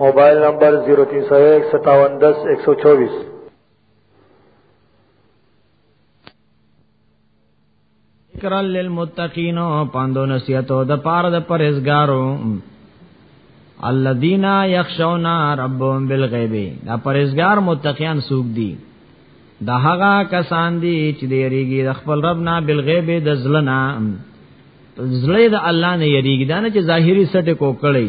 موبایل نمبر 03015710124 ذکر للمتقین پاندو نصیحتو د پار د پرهیزګارو الذین یخشون ربهم بالغیب دا پرهیزګار متقیان سوق دي دا هغه کسان دي چې د یریږي د خپل رب نه بالغیب د ځلنا ځلې د الله نه یریږي دا نه چې ظاهری سټ کو کړی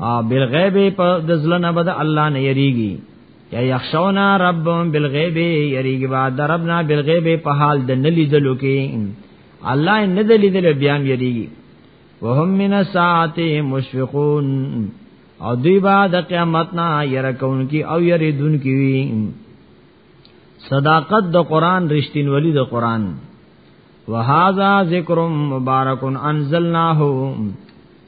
ا بالغیب په دزلنه بد الله نه یریږي یا یخشونا ربهم بالغیب یریږي بعد ربنا بالغیب په حال د نلیدلو کې الله نه دلیدل بیا یریږي وهم من الساعات مشفقون او دوی با د قیامت نه یره کون کی او یری دن کی وی صداقت د قران رښتینولی د قران وهذا ذکر مبارک انزلناه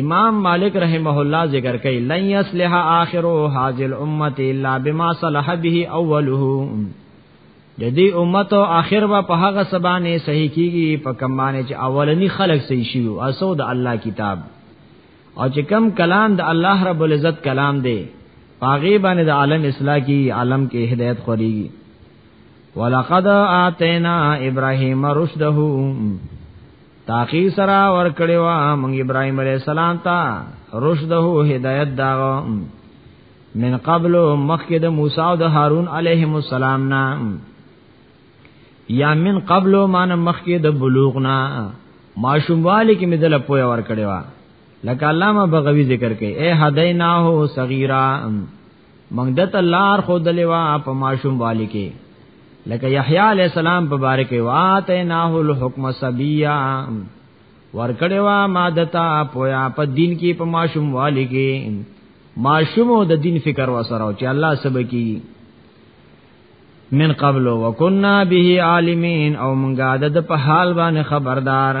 امام مالک رحمه الله ذکر کوي لن يصلح اخر هذه الامه الا بما صلح به اوله د دې امت او اخر به په هغه سبانه صحیح کیږي په کمانه چې اولنی خلق صحیح شي او اسو د الله کتاب او چې کم کلام د الله رب العزت کلام دی پاغي باندې د عالم اصلاح کی عالم کې هدایت خوريږي ولقد اتینا ابراهیم رشده تاخی سرا ور کړی وا مونږ ابراهيم عليه السلام ته رشده هدايت داغو من قبل مخکې د موسی او د هارون عليهم السلام نه یا من قبل مان مخکې د بلوغ نه ماشوموالی کې مې دل پویا ور کړی وا لکه علامه بغوی ذکر کوي اے هدینا هو صغیرا موږ د تلار خو د لوا په ماشوم والی کې لکه یحیی علی السلام په باره کې واته ناه الحکم سبیا ورکړې وا مادتا پویا په دین کې په ماشوم والی کې ماشوم د دین فکر وسره او چې الله سبا کې من قبل وکنا به عالمین او مونږه د په حال باندې خبردار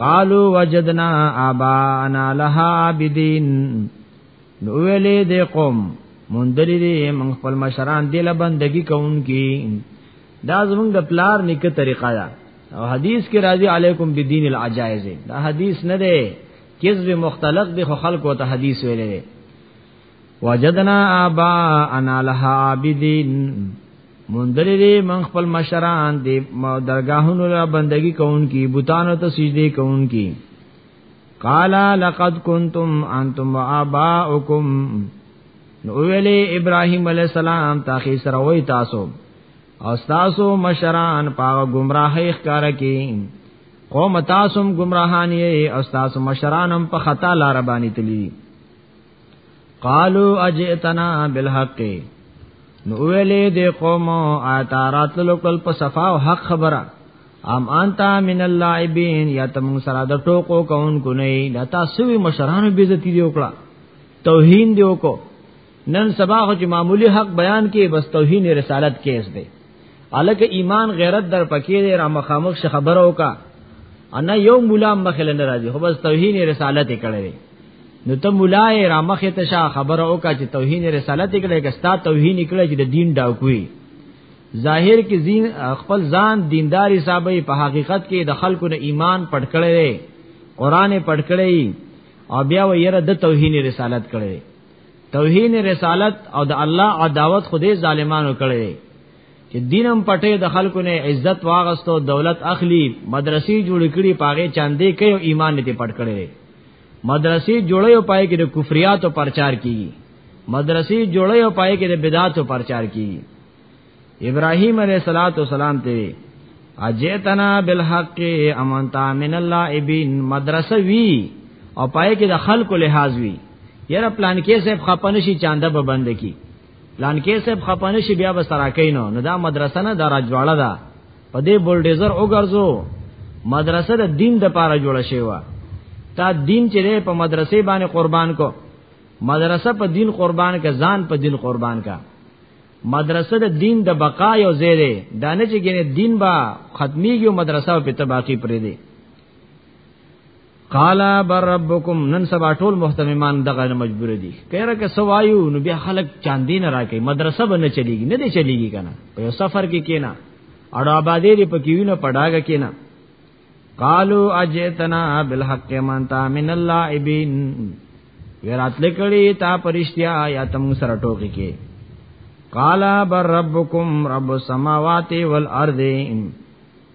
قالو وجدنا ابانا لها عابدین نو ویلې دې قوم مندري دې موږ خپل مشران دې له بندګي کوونکی دا زموږ د پلار نیکه طریقه ده او حدیث کې راځي علیکم بدین العجائز دا حدیث نه ده کذب مختلق دې خلق وته حدیث ویلې وجدنا ابا انا لها عابدین مندل دې من خپل مشران دې درگاهونو را بندگی کوونکی بوتانو ته سجدي کوونکی قالا لقد کنتم انتم واباؤکم نو ویلې ابراهيم عليه السلام تاخي سره وای تاسو او تاسو مشران پاغه گمراهي ښکار کی قوم تاسو گمراهان یې او تاسو مشرانم په خطا لار باندې تللی قالو اجئتنا بالحق نو ویلې د قوم آتارات لوکل په صفا او حق خبره ام انت من اللاعبین یا تم سره د ټوکو کون کو نه دا تاسو وی مشرانو به عزت دی وکړه توهین دی وکړه نن سبا خو چې معمولی حق بیان کې بس توهین رسالت کیس دی الکه ایمان غیرت در پکې دی را مخامخ خبرو کا انا یو مولا مخله ناراضي خو بس توهین رسالت کړي نو ته مولای را مخه ته شا خبره وکړه چې توهین رسالت کړي ګستا توهین کړي چې د دین ډاکوي ظاهر کې زین خپل ځان دیندار حسابې په حقیقت کې د خلکو نه ایمان پټ کړي قران پټ کړي او بیا و یره د توهین رسالت کړي توهین رسالت او د الله عداوت خدای ظالمانو کړي چې دینم پټه د خلکو نه عزت واغستو دولت اخلي مدرسې جوړ کړي پاغه چاندې کوي ایمان دې پټ کړي مدرسې جوړې او پای کې د کفریات او پرچار کیږي مدرسې جوړې او پای کې د بدعات او پرچار کیږي ابراهیم علیه الصلاۃ والسلام ته اجیتنا بالحق امنتا من الله ابن مدرسه وی او پای کې د خلکو لحاظ وی یره پلان کې صاحب خپنشي چاندا به بند کی پلان کې صاحب خپانه شي بیا به سراکې نو نو دا مدرسه نه دا راجواړه ده په دې بولډیزر وګرځو مدرسه د دین د پاره جوړه شوی و تا دین چې په مدرسې باندې قربان کو مدرسه په دین قربان کا ځان په دین قربان کا مدرسه د دین د بقا یو ځای دی دا نه چې ګینه دین با ختميږي مدرسه په تباقی پرې دی قال بر ربکم نن سبا ټول محتممان دغه مجبور دي کيره که سوایو نو بیا خلک چاندین راکې مدرسه به نه چلیږي نه دی چلیږي کنه په یو سفر کې کینا اړه آبادې دی په کیونه پډاګه کینا قالو اجتنا بالحق من تا من اللائبین ورات لکړی تا پرشتیا یا تم سره ټوکی کې قال بر ربکم رب السماوات والارض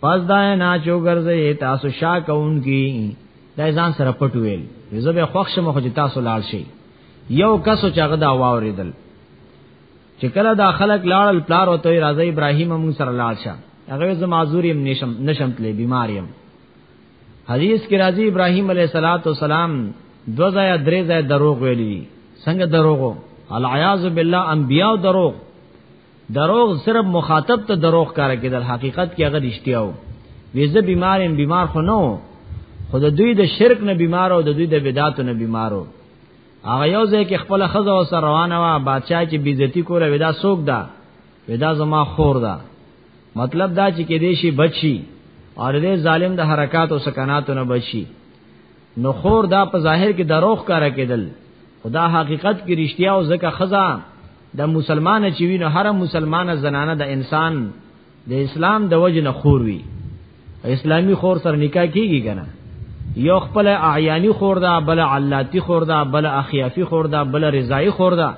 پس دا نه چو ګرځي تاسو شا کون کی دا ځان سره پټ ویل زه به خوښ شم خو چې تاسو لاړ شي یو کس چې هغه دا واوریدل چې کله دا خلک لاړل پلار او توي راځي ابراهیم موږ سره لاړ شه هغه زه معذور يم نشم نشم تلې بیمار يم حدیث کې راځي ابراهیم علیه الصلاۃ والسلام دو ځای درې ځای دروغ ویلي څنګه دروغو العیاذ بالله انبیاء دروغ دروغ صرف مخاطب ته دروغ کار کېدل حقیقت کې هغه رښتیا و ویزه بیمارم بیمار خو نو خود دوی د شرک نه بیمار او د دوی د بدعاتو نه بیمارو هغه یو ځای کې خپل خزه او سر روانه وا بادشاہ چې بیزتی کوله ودا سوک دا ودا زما خور دا مطلب دا چې کې دیشي بچي اور دې ظالم د حرکات او سکناتو نه بچي نو خور دا په ظاهر کې دروغ کار کېدل خدا حقیقت کې رښتیا او زکه خزا د مسلمان چې وینو هر مسلمان زنانه د انسان د اسلام د وجه نه خور وي اسلامی خور سره نکاح کیږي کنه یو خپل اعیانی خور دا بل علاتی خور دا بل اخیافی خور دا بل رضای خور دا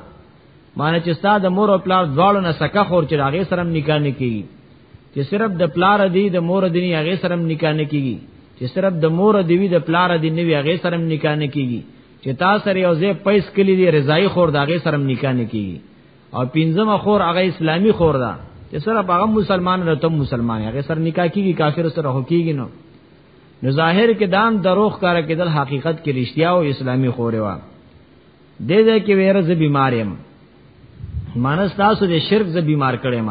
معنی چې ستاد مور او پلار دواړو نه سکه خور چې راغې سره نکاح نه کیږي چې صرف د پلار دی د مور دی نه هغه سره نکاح نه کیږي چې صرف د مور دی وی د پلار دی نه وی هغه سره نکاح نه کیږي چې تا سره یو ځای پیس کلی دی رضای خور دا هغه سره نکاح نه کیږي او پنځمه خور هغه اسلامی خور ده چې صرف هغه مسلمان نه ته مسلمان هغه سره نکاح کیږي کافر سره هو کیږي نو نو ظاهر کې دام دروغ کار کېدل حقیقت کې رښتیا او اسلامی خوره وا دې دې کې ویره زه بیمار یم مانس تاسو دې شرک زه بیمار کړم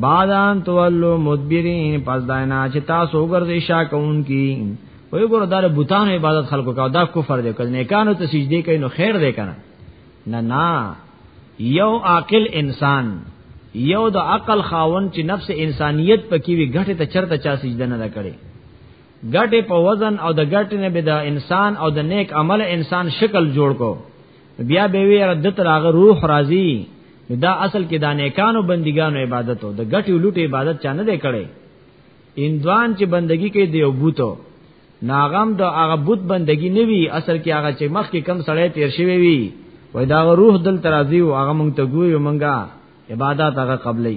بادان تولو مدبرین پس داینا چې تاسو وګرځي شا کوونکی وی ګور دار بوتانو عبادت خلکو کا دا کفر دی کله نیکانو ته سجدي کوي نو خیر دی کنه نه نه یو عاقل انسان یو د عقل خاون چې نفس انسانیت پکې وی غټه ته چرته چا سجده نه کړي غټه په وزن او د غټه نه به د انسان او د نیک عمل انسان شکل جوړ کو بیا به وی ردت راغه روح راضی دا اصل کې د نیکانو بندګانو عبادت او د غټي لوټي عبادت چانه دی کړي اندوان چې بندگی کوي دی او بوتو ناغم د هغه بوت بندگی نه وی اصل کې هغه چې مخ کې کم سړی تیر شوی وی وای دا روح دل ترازی او هغه مونږ ته ګوي مونږه عبادت هغه قبلې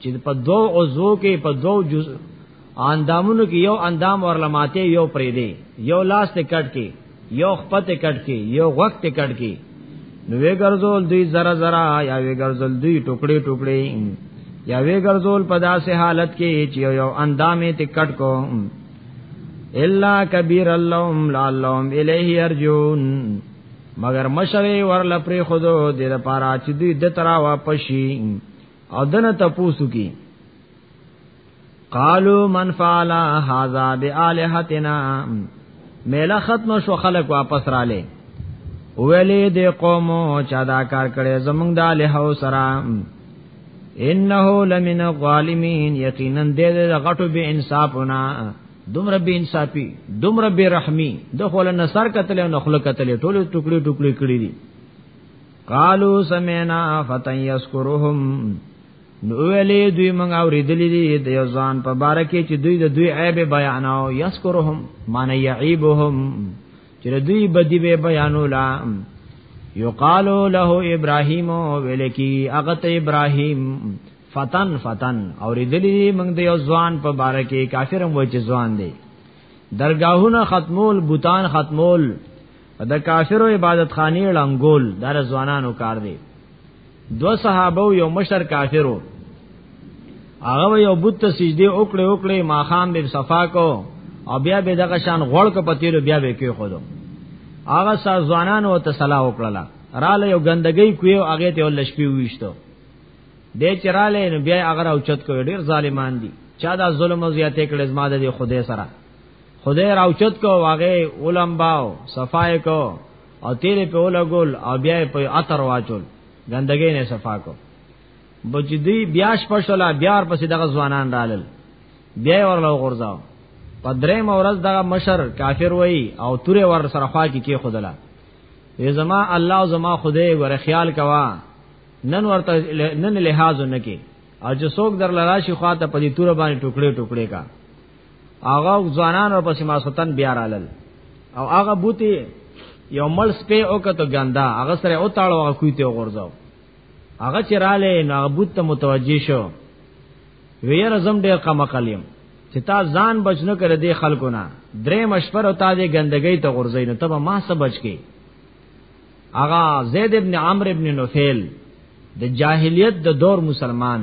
چې په دو عضو کې په دو جز اندامونو کې یو اندام ورلماته یو پرې دی یو لاس ته کټ کې یو خپته کټ کې یو وخت ته کټ کې نو وی ګرځول دوی زرا زرا یا وی ګرځول دوی ټوکړي ټوکړي یا وی ګرځول په داسې حالت کې چې یو اندامې ته کټ کو الا کبیر اللهم لعلهم الیه یرجون مگر مشره ورل پر خودو د لپاره چې دوی د ترا واپس شي او دنه تپوسو کی قالو من فعل هذا بالهتنا میلا ختم شو خلق واپس را لې ویلې د قوم چا دا کار کړي زمونږ د الهو سره انه لمن الظالمین یقینا دې د غټو به انصافونه دومره به انصافي دومره به رحمی د خپل نصر قتل او نخله قتل ټول ټوکړي ټوکړي کړی دي قالو سمینا فتن یذکرهم نو ویلې دوی موږ اوریدلې دي د یو ځان په بار کې چې دوی د دوی عیب بیاناو یذکرهم معنی یعیبهم چې دوی بدی به بیانولا یقالو له ابراهیم ویل کی هغه ته ابراهیم فتن فتن اوریدلې موږ د یو ځان په بار کې کافرم و چې ځان دی درگاهونه ختمول بوتان ختمول د کافرو عبادت خانی لنګول دا ځوانانو کار دی دو صحابه یو مشر کافرو هغه یو بت ته سجده وکړه وکړه ماخام به صفا کو او بیا به دغه شان غوړ ک پتیلو بیا به کې خودو هغه سا ځوانانو ته صلاح وکړه را له یو ګندګي کوي هغه ته ول شپې وښتو د چراله نو بیا هغه او چت کو ډیر ظالمان دي چا دا ظلم او زیاته کړي زما د خدای سره خدای راوچت کو واغه علم باو صفای کو او تیرې په ولګول او بیا په اتر واچول ګندګې نه صفا کو بجدی بیا شپشلا بیا پسې دغه ځوانان رالل بیا ورلو غورځاو په درې مورز دغه مشر کافر وای او تورې ور سره خوا کې کې خدلا وې زما الله او زما خدای ور خیال کوا نن ورته نن لحاظ نه کې او چې څوک در لراشي خواته په دې تور باندې ټوکړې ټوکړې کا هغه ځوانان او پسې ماسوتن بیا رالل او هغه بوتي یو مل سپې او کته ګندا هغه سره او تاړو هغه کوي ته غورځاو هغه چې رااله نو هغه بوت ته متوجي شو ویر زم ډېر قمقلیم چې تا ځان بچنو کړ دې خلکو نه درې مشفر او تا دې ګندګۍ ته غورځې نو تبه ما سبج کې اغا زید ابن عمرو ابن نوفل د جاهلیت د دور مسلمان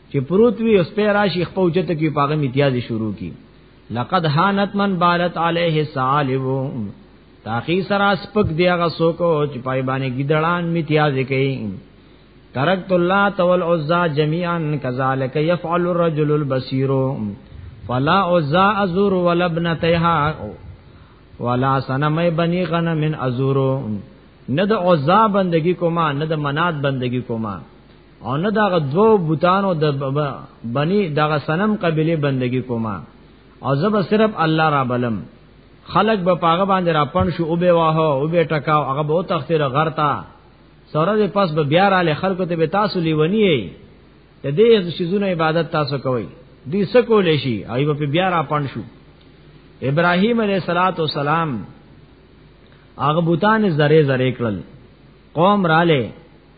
چې پروت وي اوس په راشي خپل چته کې پاغه امتیاز شروع کی لقد هانت من بالت عليه السالب تاخی سرا سپک دی هغه سوکو چې پای باندې ګډړان امتیاز کوي ترکت الله تول عزا جميعا كذلك يفعل الرجل البصير فلا عزا ازور ولا ابنتها ولا سنم بني غنم ازور نه د عزا بندگی کوما نه د منات بندگی کوما او نه دغه دو بوتانو د بنی دغه سنم قبيله بندگی کوما او زب صرف الله را بلم خلق به پاغه باندې را پڼ شو او به واه او به ټکاو هغه به تخسر غرتا سره دې پس به بیا را خلکو ته به تاسو لیونی ته دې شیزونه عبادت تاسو کوي دې سکول شي ایو په بیا را پڼ شو ابراهیم علیه الصلاۃ والسلام هغه بوتان زره زره کړل قوم رااله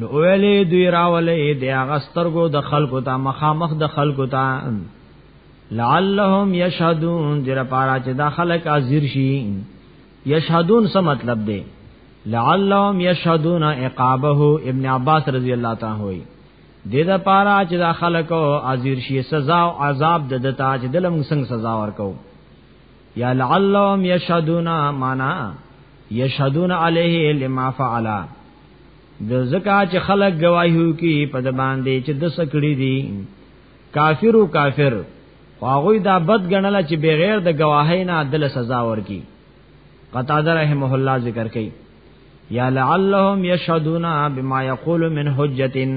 نو ویلې دوی راولې د هغه سترګو د خلکو ته مخامخ د خلکو ته لعلهم یشهدون دیر پارا چې دا خلک حاضر شي یشهدون څه مطلب دی لعلهم یشهدون عقابه ابن عباس رضی الله تعالی وی د دې پارا چې دا خلکو حاضر شي سزا او عذاب د دتا چې دلم څنګه سزا ورکو یا لعلهم یشهدون معنا یشهدون علیه لما فعل د زکا چې خلق گواهیو کی په د باندې چې د سکړی دي کافر او کافر هغه دا بد غنل چې بغیر د گواهی نه عدل سزا ورکی قتاده رحمه الله ذکر کوي یا لعلهم یشهدون بما یقول من حجتن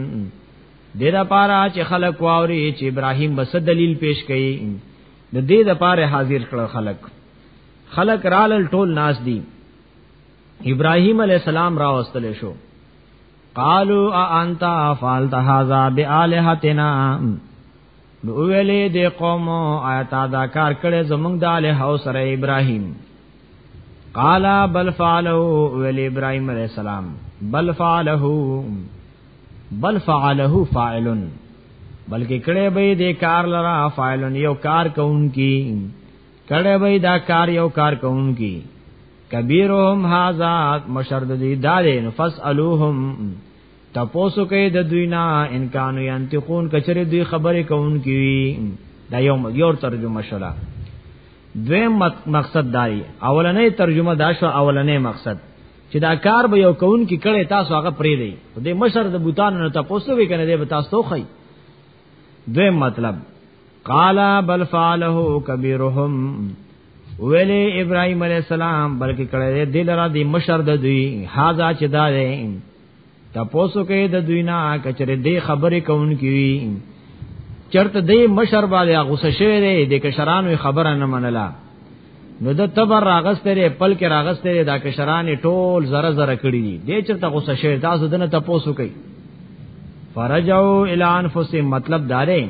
دیر پارا چې خلق واوري چې ابراهیم بس دلیل پیش کړي د دې د پاره حاضر کړ خلق خلق رالل ټول ناس دي ابراهيم عليه السلام را واستل شو قالو انت فعلت هذا بالهتنا نو ویلې د قوم آیات دا کار کړي زمونږ د اله او سره ابراهيم قال بل فعلوا ویل ابراهيم عليه السلام بل فعلوا بل فعله فاعل بلکې کړه به دې کار لرا فاعل یو کار کوونکی کړه به دا کار یو کار کوونکی کبیرهم هاذا مشرد دی دالین فسالوهم تپوسو کې د دوی نه ان کانو ينتقون کچره دوی خبره کوون کی دا یو یو ترجمه شلا دویم مقصد دای اولنې ترجمه دا شو اولنې مقصد چې دا کار به یو کون کې کړي تاسو هغه پرې دی د مشر د بوتان نه تاسو وی کنه دی به تاسو توخی دویم مطلب قالا بل فعله کبیرهم ویلې ابراهيم عليه السلام بلکې کړه دې دل را دې مشر د دوی هاذا چې دا دې تاسو کې د دوی نه کچره دې خبرې کوونکی وي چرته دې مشر باندې غوسه شوی دی د کشرانو خبره نه منله نو د تبر راغستره پل کې راغستره دا کشران ټول زره زره کړی دي دې چرته غوسه شوی تاسو دنه تاسو کوي فرجو الی انفسهم مطلب داره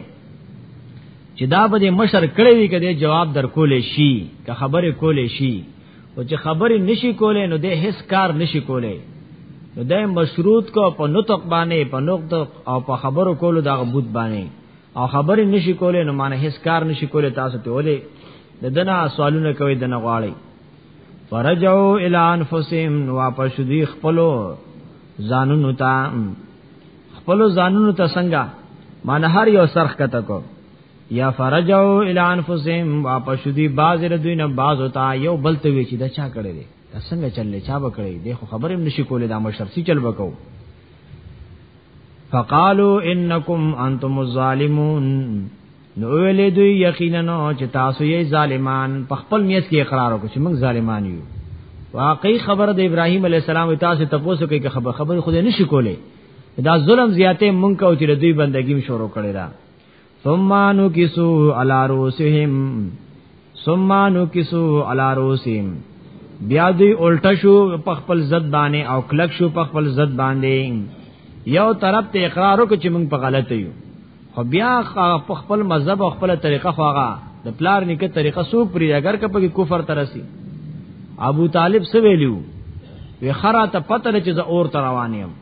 چې دا به مشر کړی وي کده جواب در کولې شي که خبره کولې شي او چې خبرې نشي کولې نو د هیڅ کار نشي کولې نو د مشروط کو په نطق باندې په نطق او په خبرو کولو دا غبوت باندې او خبرې نشي کولې نو معنی هیڅ کار نشي کولې تاسو ته ولې د دنا سوالونه کوي دنا غواړي فرجعوا الى انفسهم واپس دوی خپلو ځانونو ته خپلو ځانونو ته څنګه معنی هر یو سرخ کته کو یا فرجو الی انفسهم واپس شو دی باز ر دوی نه باز وتا یو بل ته وی چې دا چا کړی دی دا څنګه چلې چا به کړی دی خو خبرې نشي کولې دا مشر سی چل وکاو فقالو انکم انتم الظالمون نو ویلې دوی یقینا چې تاسو یې ظالمان په خپل میت کې اقرار وکړي چې موږ ظالمان یو واقعي خبر د ابراهیم علی السلام تاسو ته پوسو کې که خبر خبر خو نه شي کولای دا ظلم زیاتې مونږ او چې دوی بندګیم شروع کړي دا ثم نکسو علی روسهم ثم نکسو علی روسهم بیا دوی الټه شو په خپل زد باندې او کلک شو په خپل زد باندې یو طرف ته اقرار وکړي چې موږ په غلطه یو خو بیا په خپل مذهب او خپل طریقه خواغه د پلار نیکه طریقه سو پری اگر که په کفر ترسي ابو طالب سو ویلو وی خرا ته پته چې زه اور تر روانم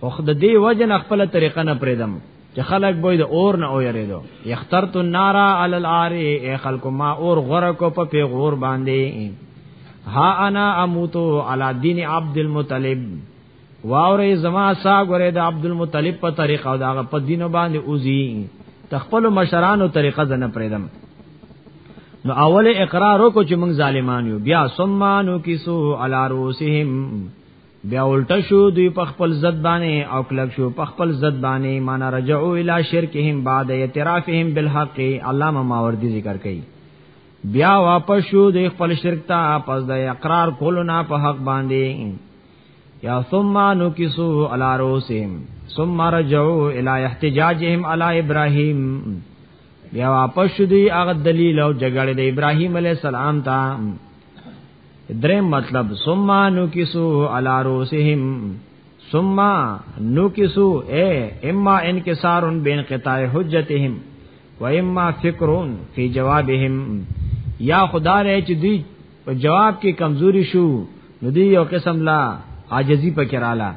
خو د دې وجه نه خپل طریقه نه پریدم چې خلک به د اور نه اوریدو یخترت النار علی الاری ای خلق ما اور غره کو په پیغور باندې ها انا اموتو علی دین عبد المطلب واورې زما سا غره د عبد المطلب په طریقه او دغه په دین باندې اوزی تخپل مشرانو طریقه زنه پریدم نو اول اقرار وکړو چې موږ ظالمان یو بیا ثم نو کیسو علی روسهم بیا الټه شو دوی په خپل ضد باندې او کلک شو په خپل ضد باندې معنا رجعو الی شرکهم بعد اعترافهم بالحق علامه ماوردی ذکر کړي بیا واپس شو د خپل شرک ته پس د اقرار کولو نه په حق باندې یا ثم نکسو علی روسهم ثم رجعو الی احتجاجهم علی ابراهیم بیا واپس شو دی هغه دلیل او جګړه د ابراهیم علی السلام ته درې مطلب ثم نکسو علی رؤسهم ثم نکسو اے اما انکسار بین قطاع حجتهم و اما فکر فی جوابهم یا خدا رې چې دوی په جواب کې کمزوري شو نو دی یو قسم لا عاجزی پکې رااله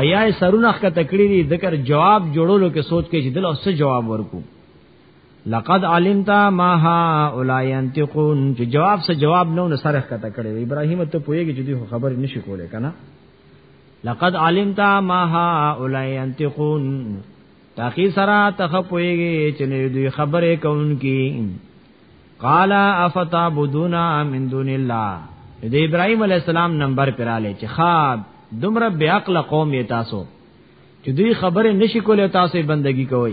آیا سرونه ښکته کړی دي ذکر جواب جوړولو کې سوچ کې چې دل اوس جواب ورکو لقد علمت ما هؤلاء ينتقون چې جواب سره جواب نو سره کته کړي ابراهيم ته پويږي چې دوی خبر نشي کوله کنه لقد علمت ما هؤلاء ينتقون تاخي سره تخ پويږي چې دوی خبره کوونکی قال افتعبدون من دون الله د ابراهيم عليه السلام نمبر پراله چې خاب دومره بیا عقل قوم یې تاسو چې دوی خبره نشي کولای تاسو بندگی کوئ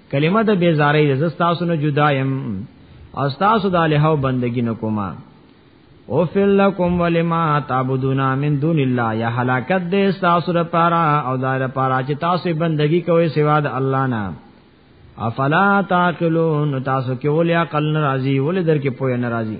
کلمه د بیزاری د زستاسو نه جدایم او تاسو د الہو بندگی نه کوما او فل لکم ولما تعبدون من دون الله یا هلاکت دې تاسو لپاره او دا لپاره چې تاسو بندگی کوئ سوا د الله نه افلا تعقلون تاسو کې ولې عقل ناراضي ولې درکې پوهه ناراضي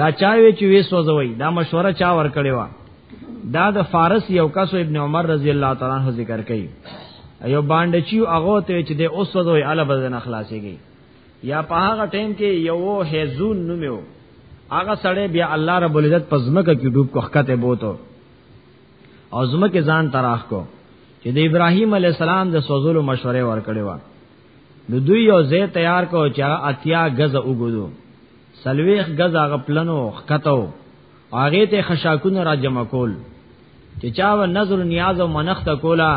دا چاوي چې وې سوځوي دا مشوره چا ور کړی و دا د فارس یو کس ابن عمر رضی الله تعالی عنہ ذکر کوي ایو باندې چې هغه ته چې د اوس سوځوي الا بدن خلاصيږي یا په هغه ټیم کې یو هیزون نومو هغه سړی بیا الله رب العزت پزمکه کې ډوب کو خکته بوته او زمکه ځان تراخ کو چې د ابراهیم علی السلام د سوزولو مشوره ورکړې و نو دوی یو ځای تیار کو چې اتیا غزه وګدو سلويخ غز هغه پلنو خکتو هغه ته خشاکونه را جمع کول چې چا و نظر نیاز او منخت کولا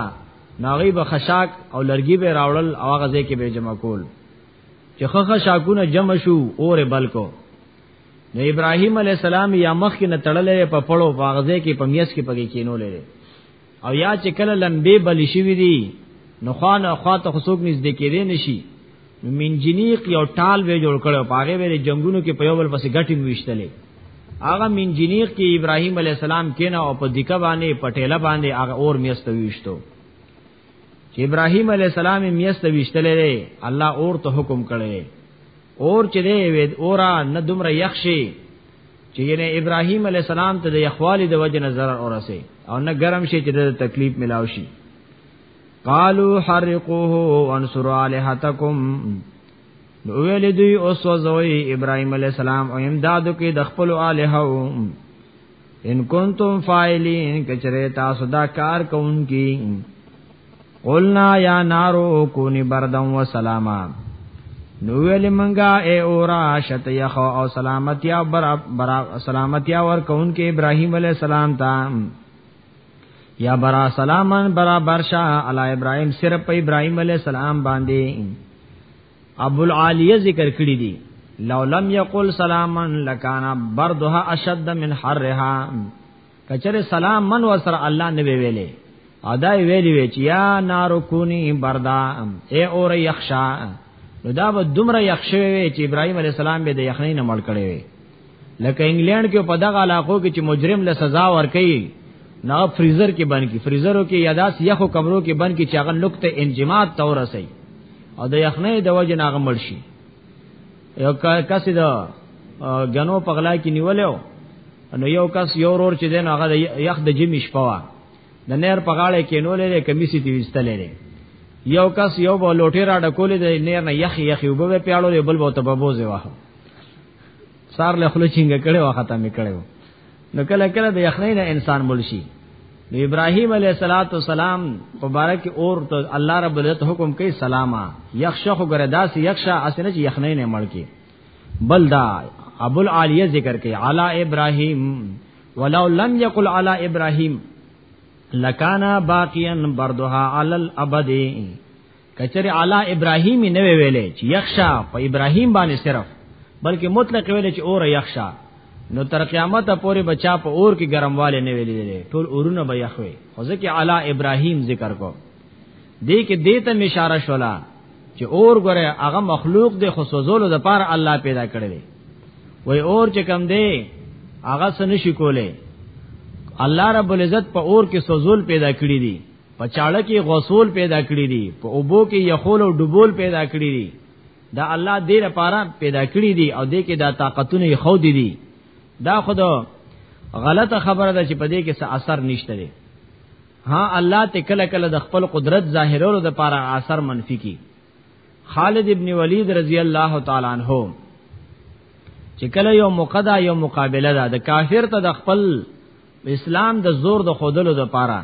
ناغي به خشاک او لرګي به راوړل او هغه ځای کې به جمع کول چې خخه شاکونه جمع شو اور بلکو نو ابراهيم عليه السلام یا مخ کې نه تړلې په پړو باغزه کې په میس کې پګې کینولې او یا چې کله لمبه بل شي وی دي نو خان او خواته خصوص نږدې کېدې نشي نو منجنیق یو ټال به جوړ کړو پاره به جنگونو کې په یو بل پسې غټي ویشتلې هغه منجنیق کې ابراهیم علی السلام کېنه او په دکه باندې پټېله باندې هغه اور میست ویشتو چې ابراهیم علی السلام میست ویشتلې الله اور ته حکم کړي اور چې دی وې اورا نه دومره یخشي چې یې ابراهیم علی السلام ته د یخوالي د وجه نظر اورسه او نه ګرم شي چې د تکلیف ملاو شي قالو حرقوه وانصر الہتکم نو ویل دوی اوس وزوی ابراهیم علی السلام او امدادو کې د خپل الہو ان کنتم فاعلین کچره تاسو دا کار کوونکی قلنا یا نارو کونی بردن و سلاما نو ویل منګه اے اورا شت یخ او سلامتیا برا برا سلامتیا ور کون کې ابراهیم علی السلام تا یا برا سلامن برا برشا علی ابراهیم صرف په ابراهیم علی السلام باندې ابو العالیه ذکر کړی دی لو لم یقل سلامن لکان بردها اشد من حرها کچره سلام من ور سره الله نه ویلې ادا ویلې وی چې یا نارو کونی بردا اے اور یخشا نو دا به دومره یخشوي وی چې ابراهیم علی السلام به د یخنۍ نه مړ کړي وی لکه انګلند کې په دغه علاقو کې چې مجرم له سزا ورکړي نه فریزر کې بند کی فریزرو کې یاداس یخو کمرو کې بند کی چې هغه نقطه انجماد تور سي او د یخنۍ د وجه ناغه مړ شي یو کس دا غنو په غلا کې نیولیو نو یو کس یو رور چې دین هغه یخ د جمی شپوا د نیر په غاړه کې نو لري کمیسي دی وستلې لري یو کس یو بو لوټی را ډکولې د نیر نه یخ یخ یو به پیاړو بل بو ته بوزه واه سار له خلچینګ کړي واه ختمه کړي نو کله کله د یخنۍ نه انسان ملشي نو ابراهيم عليه صلوات و سلام مبارک اور ته الله رب العزت حکم کوي سلاما یخشخ غره داس یخشا اسنه چې یخنۍ نه مړ کی بل دا ابو العالیه ذکر کوي علی ابراهيم ولو لم يقل على ابراهيم لکانا باقيا بردها على الابد کچره اعلی ابراهیمی نه ویلې چې یخشا په ابراهیم باندې صرف بلکې مطلق ویلې چې اور یخشا نو تر قیامت پورې بچا په اور کې ګرمواله نه ویلې ټول اورونه به یخوي خو ځکه اعلی ابراهیم ذکر کو دې کې دې ته اشاره شولا چې اور غره هغه مخلوق د خصوصولو د پار الله پیدا کړی دی وای اور چې کم دی هغه سن شي کوله الله رب العزت په اور کې سوزول پیدا کړی دی په چاړه کې غسول پیدا کړی دي په اوبو کې یخول او ډبول پیدا کړی دي دا الله دې لپاره پیدا کړی دي او دې کې دا طاقتونه یې خو دي دي دا خود غلطه خبره ده چې په دې کې څه اثر نشته دي ها الله ته کله کله د خپل قدرت ظاهرولو د لپاره اثر منفي کی خالد ابن ولید رضی الله تعالی عنہ چې کله یو مقدا یو مقابله ده د کافر ته د خپل اسلام د زور د خودلو د پاره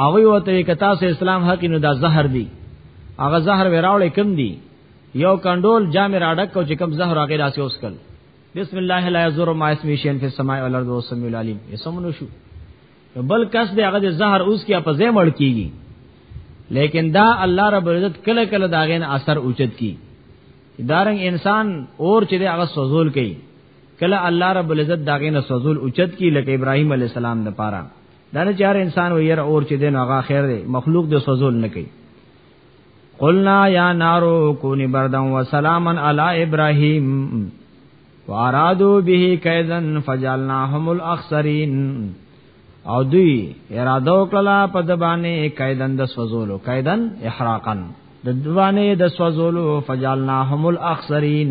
هغه وته ک تاسو اسلام حق نو دا زهر دی هغه زهر وراولې کم دی یو کندول جام راډک کو چې کم زهر هغه راسي اوس کل بسم الله لا یزور ما اسمی شین فی السماء والارض والسميع العلیم یسمنو شو بل کس دی هغه زهر اوس کیا په زې مړ کیږي لیکن دا الله رب العزت کله کله داغین اثر اوچت کی دارنګ انسان اور چې هغه سوزول کوي کله الله رب العزت داغه نه سوزول اوچت کی لکه ابراهیم علی السلام د پاره دا نه چار انسان و ير اور چې دین هغه خیر دی مخلوق د سوزول نه کوي قلنا یا نارو کونی بردن و سلاما علی ابراهیم وارادو به کیدن فجعلناهم الاخسرین او دوی اراده وکړه په د باندې کیدن د سوزولو کیدن احراقا د دوانه د سوزولو فجعلناهم الاخسرین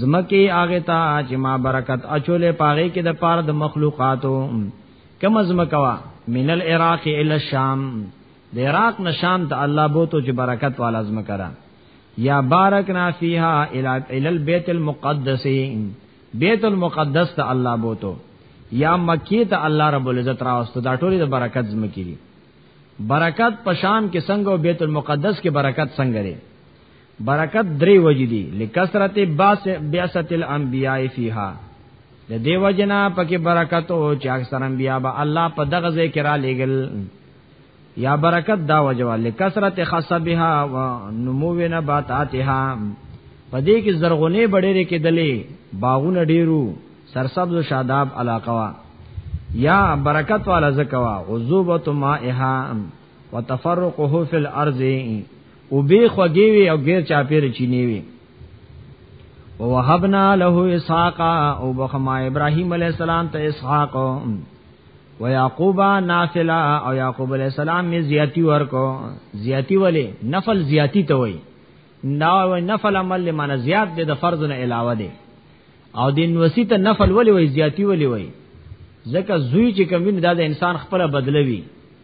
زمکه هغه ته چې ما برکت اچولې پاره کې د پاره د مخلوقاتو کم زمکه وا من العراق الى الشام د عراق نشام ته الله بو ته چې برکت والا زمکه را یا بارکنا فیها الى البيت المقدس بیت المقدس ته الله بو ته یا مکی ته الله رب العزت راوستو دا ټول د برکت زمکی دي برکت پشام کې څنګه او بیت المقدس کې برکت څنګه لري برکت درې وجې دي لکثرت باس بعثت الانبیاء فیها د دیو جنا پکې برکت او چې اکثر انبیا به الله په دغه ځای کې را لېګل یا برکت دا وجوا لکثرت خصبها و نمو نباتاتها پدې کې زرغونه بډېرې کې دلې باغونه ډېرو سرسبز و شاداب علاقه وا یا برکت والا زکوا عذوبت مائها وتفرقه فی الارض او به خوږی وي او غیر چاپیر چینی وي ووهبنا له اسحاق او بخما ابراهيم عليه السلام ته اسحاق و یعقوب نافلا او یعقوب علیہ السلام می زیاتی ورکو زیاتی ولی نفل زیاتی ته وای نا و نفل عمل لمن زیات د فرض نه علاوه دی او دین وسیت نفل ولی وای زیاتی ولی وای ځکه زوی چې کمین دا د انسان خپل بدلوي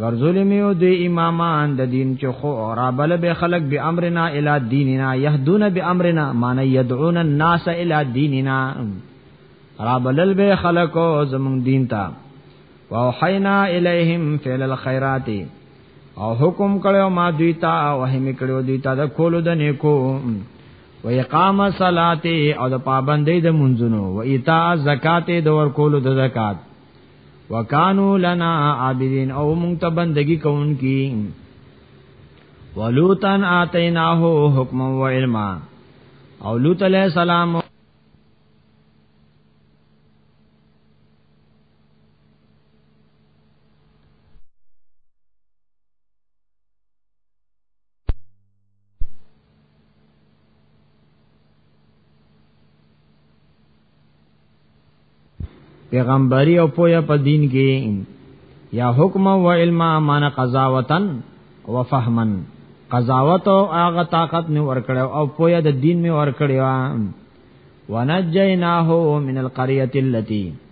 ګرځولې میو د امامان د دین چې خو را بل به خلق به امرنا الی دیننا یهدون به امرنا معنی یدعون الناس الی دیننا را بلل به خلق زمون دین ته واوحینا الیہم فعل الخيرات او حکم کړو ما دوی ته او هم کړو دوی ته د کولو د نیکو و اقام صلاته او د پابندۍ د منځونو و ایتاء زکات د ور کولو د زکات وکانو لنا عابدین او مونږ ته بندگی کوونکی ولوتن آتیناه حکم و علما او لوط علیہ السلام پیغمبري او پویا په دین کې یا حکم او علم مان قضاوتن و فهمن قضاوت او هغه طاقت می ورکړو او پویا د دین می ورکړو ونجیناه من القريه التي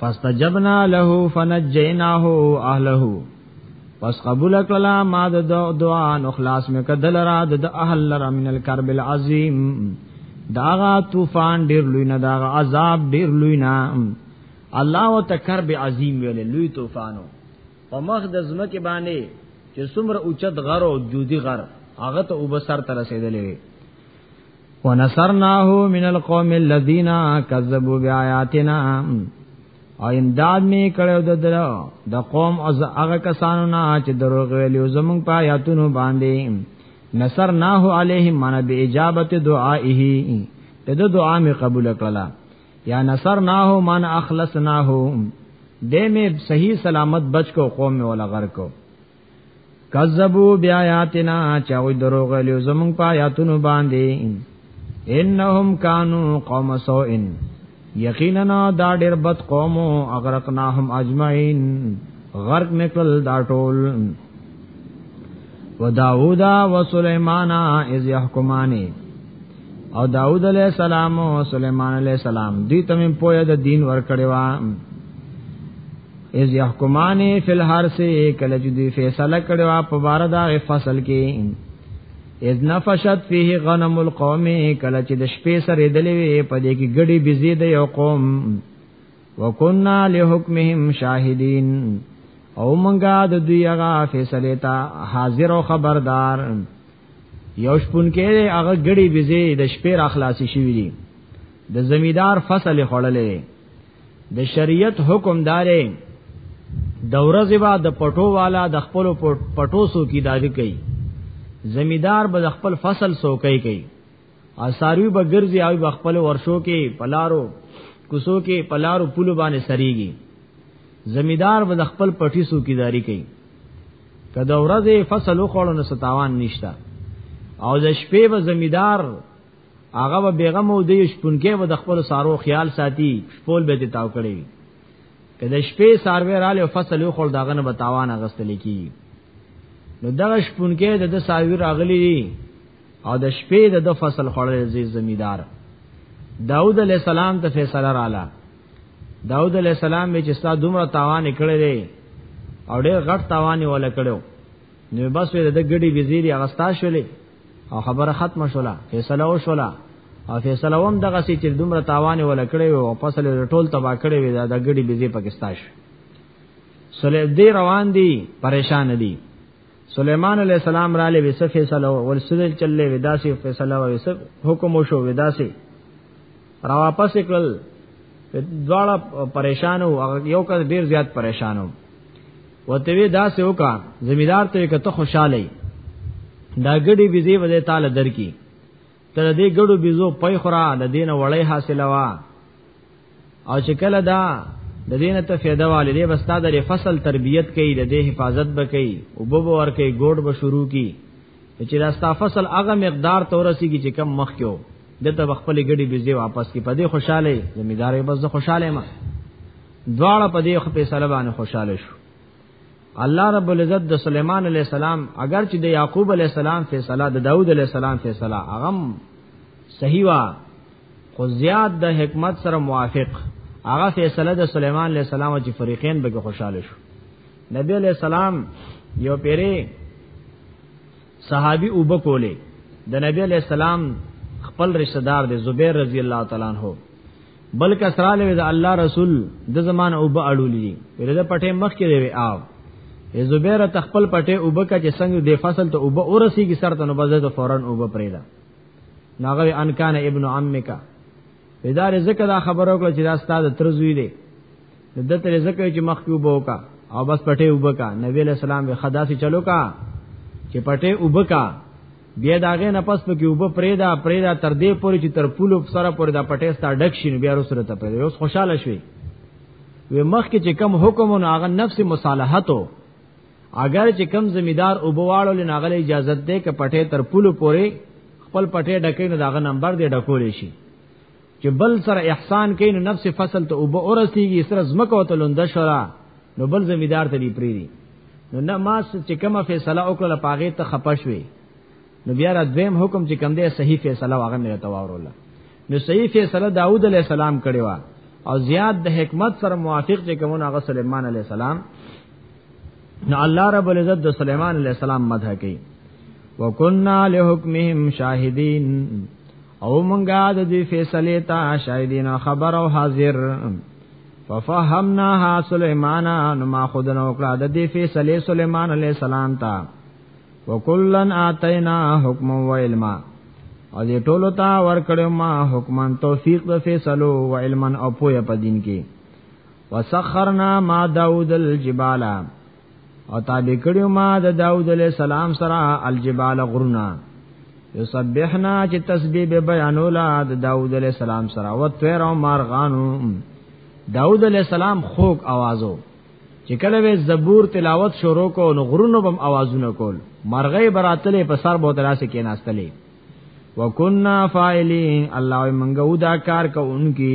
فاستجبنا له فنجيناه اهله پس قبول کړه ما د دعا نو خلاص مې کدل را د اهل لرا من الكرب العظیم داغا طوفان ډیر لوی نه داغا عذاب ډیر لوی نه الله او تکرب عظیم ویل لوی طوفانو په مخ د زمکه باندې چې څومره اوچت غر او جودي غر هغه ته وبسر تر رسیدلې ونصرناه من القوم الذين كذبوا بآياتنا او امداد می کړو د در د قوم او هغه کسانو نه چې دروغ ویلو زمونږ په آیاتونو باندې نصر ناه علیهم من به اجابت دعائه د دو دعا می قبول کړلا یا نصر ناه من اخلص ناه دې می صحیح سلامت بچ کو قوم ولا غر کو کذبوا بیااتنا چاوی دروغ لیو زمون پایاتونو باندې انهم کانوا قوم سوء یقینا دا ډیر بد قوم اغرقناهم اجمعین غرق نکل دا ټول و داوود و سليمان اذ يحكمان او داوود علیہ السلام او سليمان علیہ السلام دې تم پوهه د دین ور کړی و از یحکمان فی الحرس کله چې دوی فیصله کړو په بار دا فصل کې از نفشت فیه غنم القوم کله چې د شپې سره دلې وي په دې کې ګډي بيزي د یو قوم وکنا لحکمهم شاهدین او منګه د دوی هغه فیصله تا حاضر او خبردار یو شپون کې هغه ګډي بيزي د شپې را خلاصي شوی دي د زمیدار فصل خړلې د شریعت حکم دارې د ورځې با د پټو والا د خپل پټو سو کی دادی کوي زمیدار به د خپل فصل سو کوي کوي او ساروی به ګرځي او به خپل ورشو کې پلارو کوسو کې پلارو پلو باندې سریږي زمیدار به د خپل پټي سو کی داری کوي کله ورځې فصل وخوړو نو ستاوان نشتا او د شپې به زمیدار هغه به بیغم او د شپونکې به د خپل سارو خیال ساتي شپول به ته تاو کړی که د شپې ساروی را لې فصل یو خل داغه نه بتاوان غستل کی نو دغه شپونکې د د ساروی راغلی دی او د شپې د د فصل خړل زی زمیدار داود علیہ السلام ته فیصله رااله داود علیہ السلام به چې ستا دومره تاوان کړی دی او ډېر غټ تاوان ولا کړو نو بس وې د ګډي وزیر اغستا شولې او خبره ختم شولا فیصله او شولا او فیصله هم دغه سي چې دومره تاوان ولا کړی او فصل ټول تبا کړی وي دا ګډي بيزي پاکستان شو سولې دې روان دي پریشان دي سليمان عليه السلام را لې وسه فیصله ورسول چلې وداسي فیصله وسه حکم شو وداسي را واپس کړل دواړه پریشان او یو کس ډیر زیات پریشان وو وته وی دا سه وکا زمیدار ته کته خوشاله دا ګډي بيزي وځه تعالی درکې تر دې ګړو بيزو پي خورا د دینه وړې حاصله وا او چې کله دا د دینه ته فایده والي دې بستا د فصل تربيت کوي د دې حفاظت به کوي او به ور کوي ګوډ به شروع کی چې دا ستا فصل هغه مقدار تورسي کی چې کم مخ کیو دته خپل ګړي بيزي واپس کی په دې خوشاله زمیدارې بس خوشاله ما دواړه په دې خپې سلبانه خوشاله شو الله رب العزت د سليمان عليه السلام اگر چې د يعقوب عليه السلام فیصله د داوود عليه السلام فیصله هغه صحیح وا خو زیات د حکمت سره موافق هغه فیصله د سليمان عليه السلام چې فریقین به خوشاله شو نبی عليه السلام یو پیری صحابي اوبه کولې د نبی علی السلام خپل رشتہ دار دی زبیر رضی الله تعالی عنہ بلکې اسراله د الله رسول د زمانه او به اړولې ورته پټه مخ کې دی او زبیر ته خپل پټه او به کچ څنګه د فصل ته او به اورسي کې سر ته نو بزه ته فورن او به پرېدا ناغه ان کان ابن عمک ادار ذکر دا خبرو کړ چې دا استاد ترزوی دی د تر زکه چې مخ کې وبوکا او بس پټه وبکا نبی له سلام به خدا سي چلو کا چې پټه وبکا بیا داغه نه پس پکې وب پرېدا پرېدا تر دې پورې چې تر پولو سره پورې دا پټه ستا ډک شین بیا رسره ته پرې اوس خوشاله شوي و مخ کې چې کم حکم او هغه نفس مصالحتو اگر چې کم زمیدار او بواړو لناغله اجازه ده کې پټه تر پولو پورې خپل پټه ډکې نه داغه نمبر دې ډکول شي چې بل سره احسان کین نفس فصل ته وب اورسیږي سره زمکه او تلوند شورا نو بل زمیدار ته دی پریری نو نه ما چې کومه فیصله وکړه پاغه ته خپشوي نو بیا را دویم حکم چې کوم دی صحیح فیصله واغه مې تواوروله نو صحیح فیصله داوود علی السلام کړی و او زیاد د حکمت سره موافق چې کومه هغه سليمان علی السلام نو الله رب العزت د سليمان علی السلام مدح کوي وکنا لحکمهم شاهدین او مونږه د دې فیصله ته شاهدین خبر او حاضر ففهمناها سليمان نو ما خود نو کړه د دې فیصله سليمان عليه السلام ته وکلن اتینا حکم و علما او دې ټولو ته ورکړم ما حکمان توفیق د فیصلو و علما او پوهه په دین کې وسخرنا ما داود الجبال او تابع کړیو ما د داوود علیه السلام سره الجبال غرنا یسبحنا چې تسبیح به بیانولا د داوود علیه السلام سره او طیر او مارغانو داوود علیه السلام خوک आवाजو چې کله به زبور تلاوت شروع کو نو غرونو بم आवाजونه کول مرغې براتلې په سر بوتل سره کې ناستلې وکنا فاعلین الله منګو دا کار کوونکی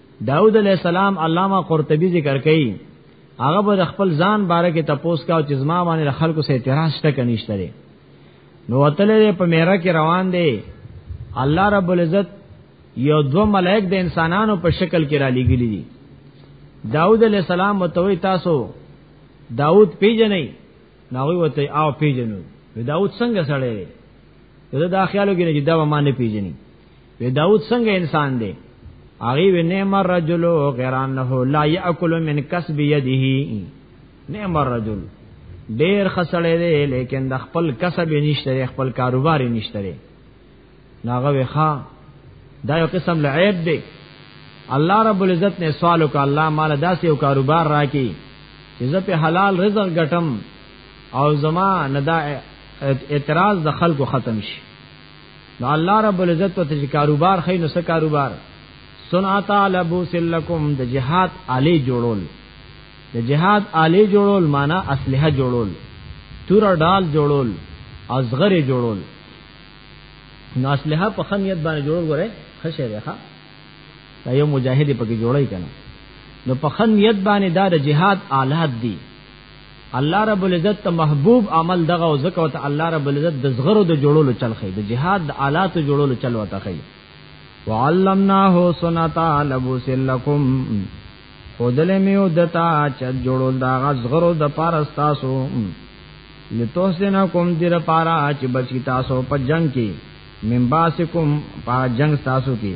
داود علیہ السلام علامہ قرطبی ذکر کړي هغه به خپل ځان باره کې تپوس کا او چې زما باندې خلکو سره اعتراض شته کنيشته لري نو وتلې په میرا کې روان دي الله رب العزت یو دو ملائک د انسانانو په شکل کې را لګیلي دي داود علیہ السلام متوي تاسو داود پیژنې ناوی وته او پیژنو داود څنګه سره لري دا خیالو کې نه چې دا ما نه پیژني وی داود څنګه انسان دی هغه وی نعم الرجل غیران له لا یاکل من کسب یده نعم الرجل ډیر خسړې دی لیکن د خپل کسب نشته خپل کاروبار نشته ناغه وی ښا دا یو قسم لعیب دی الله رب العزت نے سوال وکړ الله مال داسې یو کاروبار راکې چې زه په حلال رزق ګټم او زما ندا اعتراض د خلکو ختم شي نو الله رب العزت ته چې کاروبار خې نو څه کاروبار صنعت علبو سلکم د جهاد علی جوړول د جهاد علی جوړول معنا اسلحه جوړول تور ډال جوړول ازغره جوړول نو اسلحه په خنیت باندې جوړول غره خشه ده ښا دا یو مجاهد پکې جوړای کنه نو په خنیت باندې دا د جهاد آلات دي الله رب العزت ته محبوب عمل دغه او زکه او ته الله رب العزت د زغرو د جوړولو چل خي د جهاد د آلات جوړولو چل وته خي وعلمناه سنتا لبوس لكم خودل میو دتا چ جوړول دا غزغرو د پارستاسو لتوسنکم دیر پارا چې بچی تاسو په جنگ کې من باسکم پا جنگ تاسو کی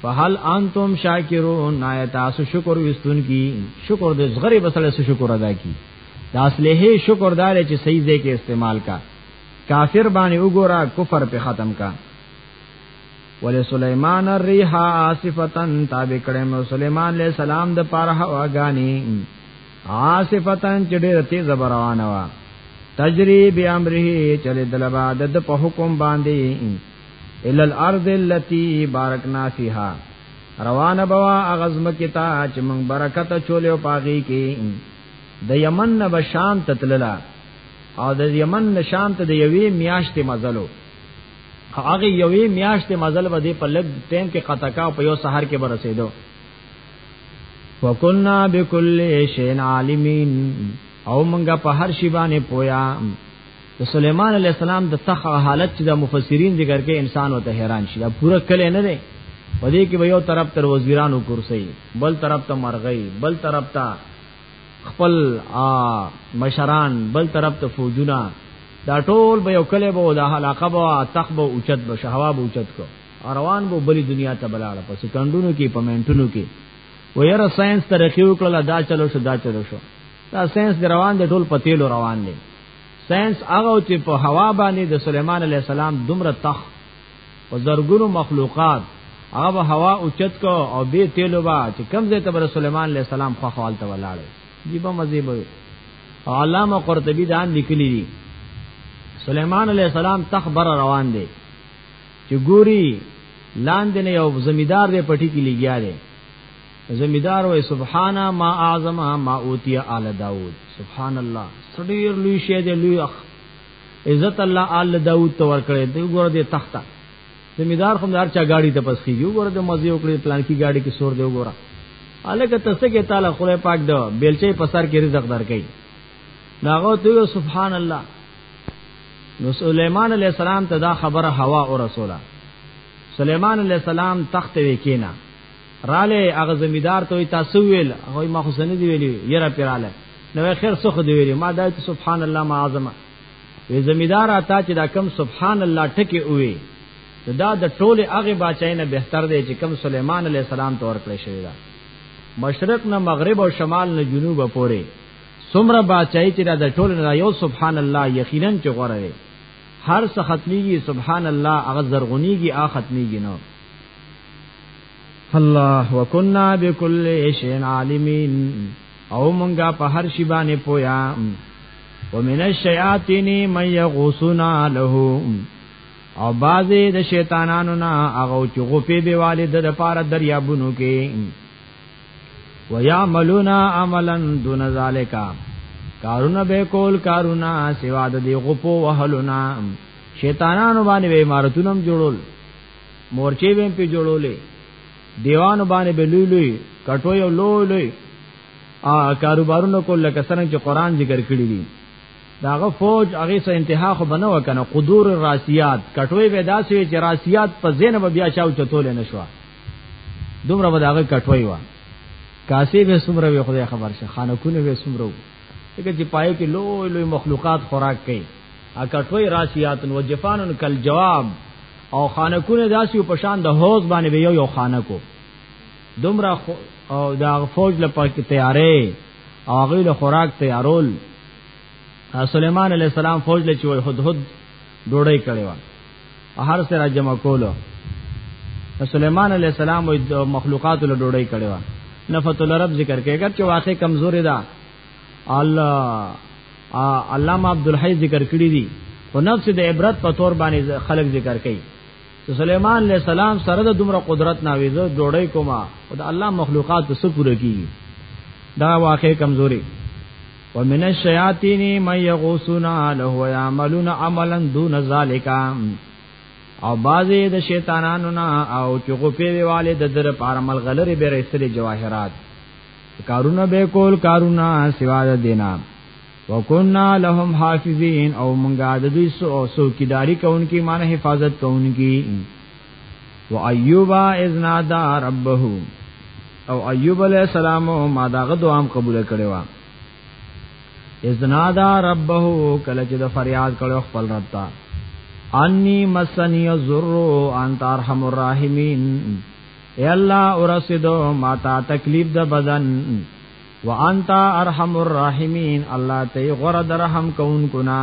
فهل انتم شاکرون نای تاسو شکر وستون کی شکر د زغری بسله سو شکر ادا کی دا اصله شکر دار چې صحیح ځای کې استعمال کا کافر باندې وګورا کفر په ختم کا ول سليمان الريح عاصفتا تابع کړم سليمان عليه السلام د پاره هوا غاني عاصفتن چې ډېر تیز روانه وا تجری به امره چلے دلبا د په حکم باندې ال الارض التي بارکنا فيها روانه بوا اغزم کتا چې موږ برکت چولې او پاغي کې د یمن نه به شام ته تللا او د یمن نه شام ته د یوې میاشتې مزلو هغه یوې میاشتې مزل به دې په لګ ټیم کې قطکا په یو سحر کې برسېدو وکنا بكل شيء عالمين او مونږه په هر شی باندې پویا د سليمان عليه السلام د تخ حالت چې د مفسرین ذکر کې انسان وته حیران شي دا پوره کله نه دی په دې کې به یو طرف تر وزیرانو کرسي بل طرف ته مرغۍ بل طرف ته خپل مشران بل طرف ته فوجونه دا ټول به یو کله به د علاقه به تخ به اوچت به شهواب اوچت کو روان بو بلی دنیا ته بلاړه په سکندونو کې په منټونو کې و یره ساينس ترقی وکړه دا چلو شو دا چلو شو دا ساينس دی روان دی ټول په تیلو روان دی ساينس هغه چې په هوا باندې د سليمان عليه السلام دومره تخ او زرګونو مخلوقات هغه هوا اوچت کو او به تیلو با چې کم زه ته بر سليمان عليه السلام خو خپل ته ولاړ دی په مزه به علامه قرطبي دا لیکلی دی سليمان عليه السلام تخ بر روان دی چې ګوري لاندې نه یو زمیدار دی پټی کې لګیا دی زمیدار وای سبحان ما اعظم ما اوتی آل داوود سبحان الله سړیر لوی شه دی لوی اخ عزت الله آل داوود ته ورکړي دی ګور دی تخته زمیدار خو دار چا گاڑی ته پس کیږي ګور دی مزي وکړي پلان کی گاڑی کې سور دی ګورا الکه تاسو کې تعالی خدای پاک دو بیلچې پسر کې رزق درکې ناغو ته سبحان الله نو سليمان عليه السلام ته دا خبره هوا او رسوله سليمان عليه السلام تخت وکینا رااله هغه زمیدار ته تاسو ویل هغه ما خو سن دی ویلی یره پیراله نو خیر سخه دی ویلی ما دا سبحان الله ما اعظم وی زمیدار اتا چې دا کم سبحان الله ټکی وی دا د ټوله هغه بچای نه بهتر دی چې کم سليمان عليه السلام تور کړی شوی دا مشرق نه مغرب او شمال نه جنوب پورې سمره بادشاہي چې د ټول نه یو سبحان الله یقینا چې غوړه وي هر څه ختميږي سبحان الله هغه زرغونيږي هغه ختميږي نو الله وکنا بكل شيء عالمين او مونږه په هر شی باندې پویا ومن الشیاطین من یغوسنا له او بازی د شیطانانو نه هغه چې غوپی به والد د پاره دریابونو کې ويعملون عملا دون ذالک کارونه به کول کارونه سوا د دی غپو وهلونا شیطانانو باندې به امارتونم جوړول مورچې به په جوړولې دیوانو باندې به لوی لوی کټوي او لوی لوی ا کاروبارونو کول لکه څنګه چې قران ذکر کړی دی داغه فوج هغه سه انتها خو بنو کنه قدور راسیات کټوي به داسې چې راسیات په زینب بیا شاو چتول نه شو دومره به داغه کټوي وا کاسې به سمره وي خدای خبر شه خانکونه به سمره دغه چې پای کې لوی لوی مخلوقات خوراک کوي ا کټوي راسيات و جفانن کل جواب او خانکونه داسې په شان د حوض باندې به یو یو خانکو دومره او دا فوج لپاره کې تیارې او غیله خوراک تیارول سليمان عليه السلام فوج لچوي هدهد ډوړی کړي وا هر سره جمع کولو سليمان عليه السلام او مخلوقات له ډوړی کړي وا نفت الرب ذکر کوي اگر چې واقع کمزوري ده الله علامه عبد الحی ذکر کړی دي او نفس د عبرت په تور باندې خلق ذکر کوي سليمان عليه السلام سره د دومره قدرت نه ویزه جوړی کوما او د الله مخلوقات څه پوره کیږي دا واقع کمزوري ومن الشیاطین من یغوسون له ويعملون عملا دون ذلک او بعضی د شیطانانو نه او چې غپې ویواله د در پارمل غلری به رسل جواهرات کارونه به کول کارونه سوا د دینه وکنا لهم حافظین او مونږه د دوی سو او سو کیداری کوونکی معنی حفاظت کوونکی و ایوب اذنا دا ربه او ایوب علیہ السلام ما داغه دعام قبول کړي وا اذنا دا ربه کله چې د فریاد کړو خپل رب ته انی مسنی الذر انت ارحم الراحمین اے الله اورسیدو ما تا تکلیف د بدن وانت ارحم الراحمین الله ته غره درهم کون کنا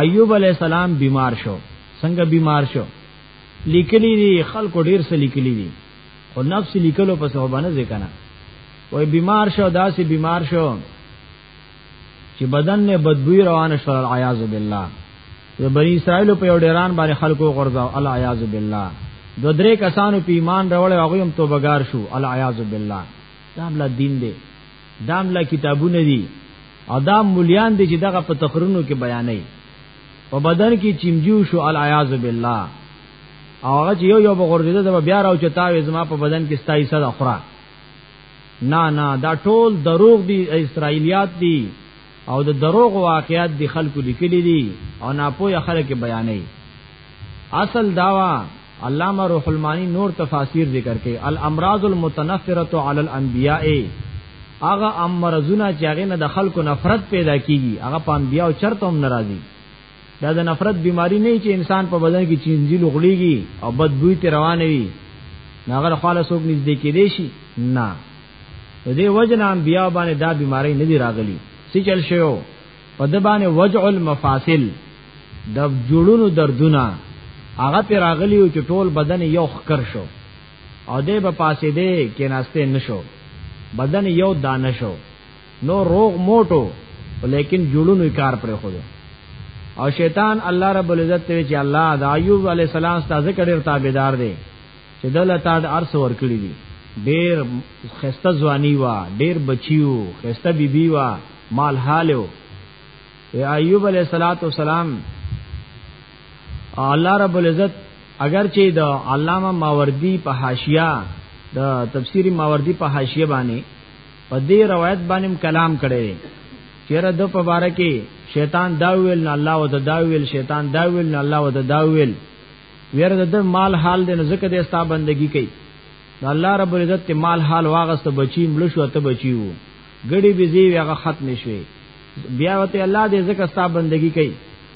ایوب علی السلام بیمار شو څنګه بیمار شو لیکلی دی خلق ډیر سره لیکلی دی خو نفس لیکلو په سبب نه ځکنه وای بیمار شو داسې بیمار شو چې بدن نه بدبوی روان شو العیاذ بالله د بنی اسرائیل په یو ډیران باندې خلکو غرزاو العیاذ بالله دو درې کسانو په ایمان راوړل هغه هم توبګار شو العیاذ بالله دا ملا دین دی دا ملا کتابونه دي او دا مليان دي چې دغه په تخرونو کې بیانې په بدن کې چمجو شو العیاذ بالله او هغه چې یو یو بغورځیده دا بیا راو چې تاوې زما په بدن کې ستای صد اخرا نه نه دا ټول دروغ دي اسرایلیات دي او د دروغ واقعات دی خلکو لیکلی دي او ناپوهه خلک بیانې اصل داوا علامه روح المانی نور تفاسیر ذکر کوي الامراض المتنفره علی الانبیاء هغه امرزونه چې هغه نه د خلکو نفرت پیدا کیږي هغه په انبیاء چرته هم ناراضي دا د نفرت بیماری نه چې انسان په بدن کې چینځي لغړيږي او بدبوې ته روان وي ناغه خاله سوق نږدې کې دی شي نه د دې وجنه انبیا باندې دا بیماری نه دی راغلی سی چل شیو په د باندې وجع المفاصل د جوړونو دردونه هغه پر راغلی او چې ټول بدن یو خکر شو او دې په پاسې دې کې ناشته نشو بدن یو دانه شو نو روغ موټو لیکن جوړونو کار پر خو دی او شیطان الله رب العزت ته چې الله د ایوب علی السلام ستاسو کډیر تابعدار دی چې دله تا د ارس ور کړی دی ډیر خسته ځواني وا ډیر بچیو خسته بیبي وا مال حالو ایوب علیہ الصلات والسلام الله رب العزت اگر چې د علامه ماوردی په حاشیه د تفسیری ماوردی په حاشیه باندې په دې روایت باندې کلام کړي چیرې د په بار کې شیطان دا ویل نه الله او دا ویل شیطان دا ویل نه الله او دا ویل ویره د مال حال دې نه زکه دې ستا بندگی کوي نو الله رب العزت ته مال حال واغسته بچی مړ شو ته بچی وو ګړي بيزي هغه ختم شوي بیا وته الله دې زکه ستا بندگی کوي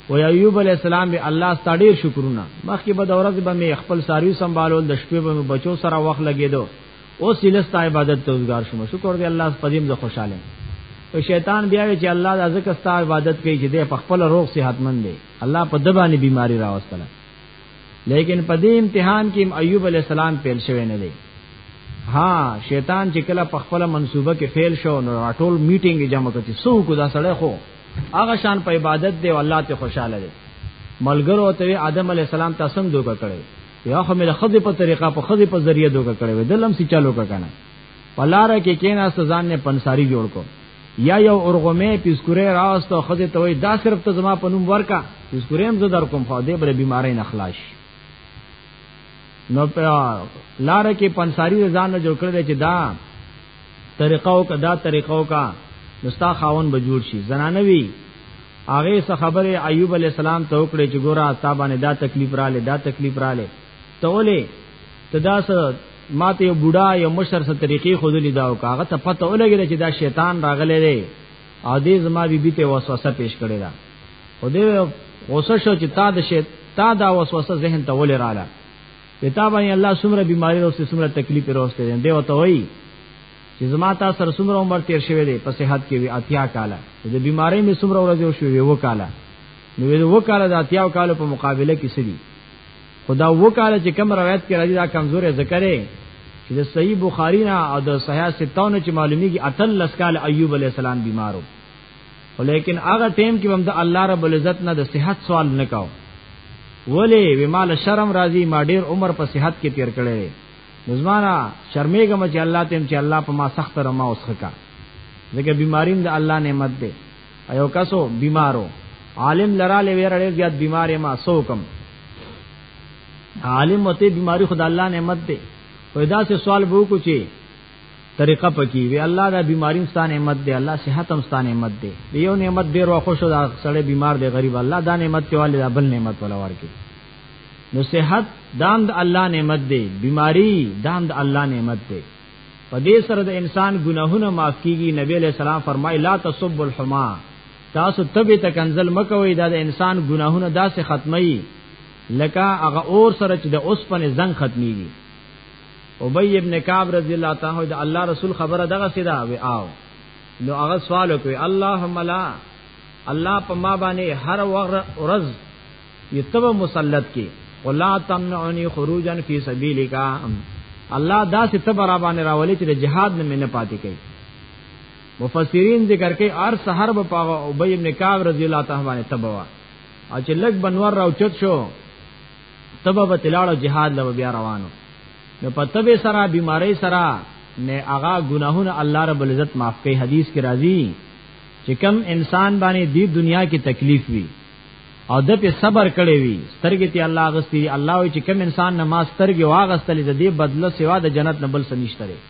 و ایوب علی السلام به الله ستړي شکرونه مخکې به د ورځې به می خپل ساریو سنبالول د شپې به بچو سره وخت لګیدو او سیلستا عبادت ته وزګار شوم شکر دی الله په دې مزه خوشاله او شیطان بیا چې الله د ازکه ستا عبادت کوي چې د خپل روغ صحتمند دی الله په دبانې بیماری راوستله لیکن په دې امتحان کې ایوب علی السلام پیل شوی نه دی ها شیطان چې کله په خپل منسوبه کې فیل شو نو ټول میټینګ جمع کړي سو کو دا سړی خو هغه شان په عبادت دی او الله ته خوشاله دی ملګرو ته آدم علی السلام تاسو هم دوکه کړی یا خو مې د خزې په طریقه په خزې په ذریعہ دوکه کړې وې دلم سي چالو کا کنه پلاره کې کینا سزان نه پنساری جوړ کو یا یو ارغمه پیسکوره راست او خزه توي دا صرف ته زما په نوم ورکا پیسکوره هم زه در کوم خو دې بل بیماری نه خلاص نو په لار کې پنساری ځان نه جوړ کړل چې دا طریقه او کدا طریقه او کا نستا خاون به جوړ شي زنانه وی هغه څه خبره ایوب علی السلام ته وکړه چې ګوره تا باندې دا تکلیف رااله دا تکلیف رااله ته ولې تدا سره ماته یو بوډا یو مشر سره طریقې خودلې دا او هغه ته پته ولګی چې دا شیطان راغلی دی او دې زما بیبي ته وسوسه پیش کړی دا او دې غوسه شو چې تا د شیطان تا دا وسوسه ذهن ته ولې رااله پتا باندې الله سمره بیماری راوسته سمره تکلیف راوسته دی او ته وای چې زما تا سر سمره عمر تیر شوی دی په صحت کې وی اتیا کاله د بیماری می سمره ورځ شو وی وکاله نو وی وکاله د اتیا کاله په مقابله کې سړي خدا وکاله چې کم روایت کې راځي دا کمزورې ذکر چې د صحیح بخاری نه او د صحیح ستونه چې معلومیږي اتل لسکال ایوب علی السلام بیمارو ولیکن هغه ټیم کې هم د الله رب العزت نه د صحت سوال نه کاو ولی وی مال شرم راضی ما ډیر عمر په صحت کې تیر کړی نظمانا شرمېږم چې الله تیم چې الله په ما سخت رما اوس خکا ځکه بیماریم د الله نعمت دی ایو کسو بیمارو عالم لراله ویرړې زیات بیمارې ما سوکم عالم وته بیماری خدای الله نعمت دی پیدا سے سوال بو کو چی طریقه پکې وی الله دا بیماری ستان نعمت دی الله صحت هم ستان نعمت دی یو نعمت ډیر واخو شو دا سړی بیمار دی غریب الله دا نعمت ته والي دا بل نعمت ولا ورکی نو صحت دام د الله نعمت دی بیماری دام د الله نعمت دی په دې سره د انسان ګناهونه معاف کیږي نبی علیہ السلام فرمای لا تصب الحما تاسو تبه تکنزل مکوئ دا د انسان ګناهونه داسې ختمي لکه هغه اور سره چې د اوسپنې زنګ ختميږي ابی ابن کعب رضی الله تعالی د الله رسول خبره دغه سیدا وی آو نو هغه سوال کوي اللهم لا الله په ما باندې هر ورځ یتب مسلط کی ولا تمنعنی خروجا فی سبیلک الله دا سي تب را باندې راولې چې د جهاد نه منه پاتې کوي مفسرین ذکر کوي ار سحر په پاغه ابی ابن کعب رضی الله تعالی عنہ تبوا او چې لګ بنور راوچت شو تبه به تلاړو جهاد لو بیا روانو نو په تبه سره بیماری سره نه هغه ګناهونه الله رب العزت معاف کوي حدیث کې راځي چې کم انسان باندې دی دنیا کې تکلیف وي او د په صبر کړي وي سترګې ته الله غستې الله وي چې کم انسان نماز سترګې واغستلې د دې بدله سوا د جنت نه بل سنشته لري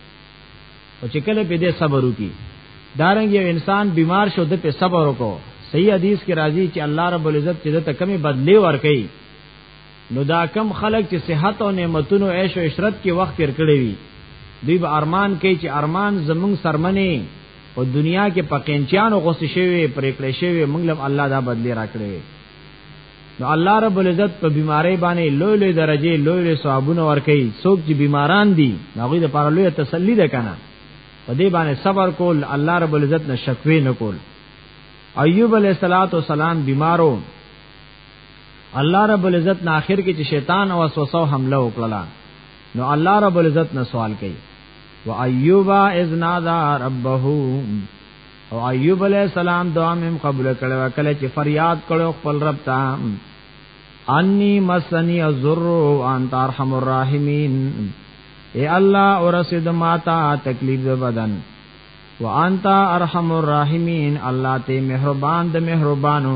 او چې کله په دې صبر وکي دارنګ یو انسان بیمار شو د په صبر وکړو صحیح حدیث کې راځي چې الله رب العزت چې د تکمه بدلی ور کوي نو دا کم خلک چې صحت او نعمتونو عیش او عشرت کې وخت تیر کړی وي دوی به ارمان کوي چې ارمان زمونږ سرمنې او دنیا کې پقینچیانو غوسه شوی پرېکړې شوی موږ لم الله دا بدلی راکړي نو الله رب العزت په بیماری باندې لوی لوی درجه لوی لوی ثوابونه ورکړي څوک چې بیماران دي هغه د پاره لوی تسلی ده کنه په دې باندې صبر کول الله رب العزت نه شکوي نه کول ایوب علیہ الصلوۃ والسلام بیمارو الله رب العزت نه اخر کې چې شیطان او وسوسه حمله وکړه نو الله رب العزت نه سوال کوي و ایوب اذ نادا ربه او ایوب علیہ السلام دعا مم قبول کړو کله چې فریاد کړو خپل رب ته انی مسنی الذر وانت ارحم الراحمین اے الله اورسید ماتا تکلیف بدن وانت ارحم الراحمین الله ته مهربان د مهربانو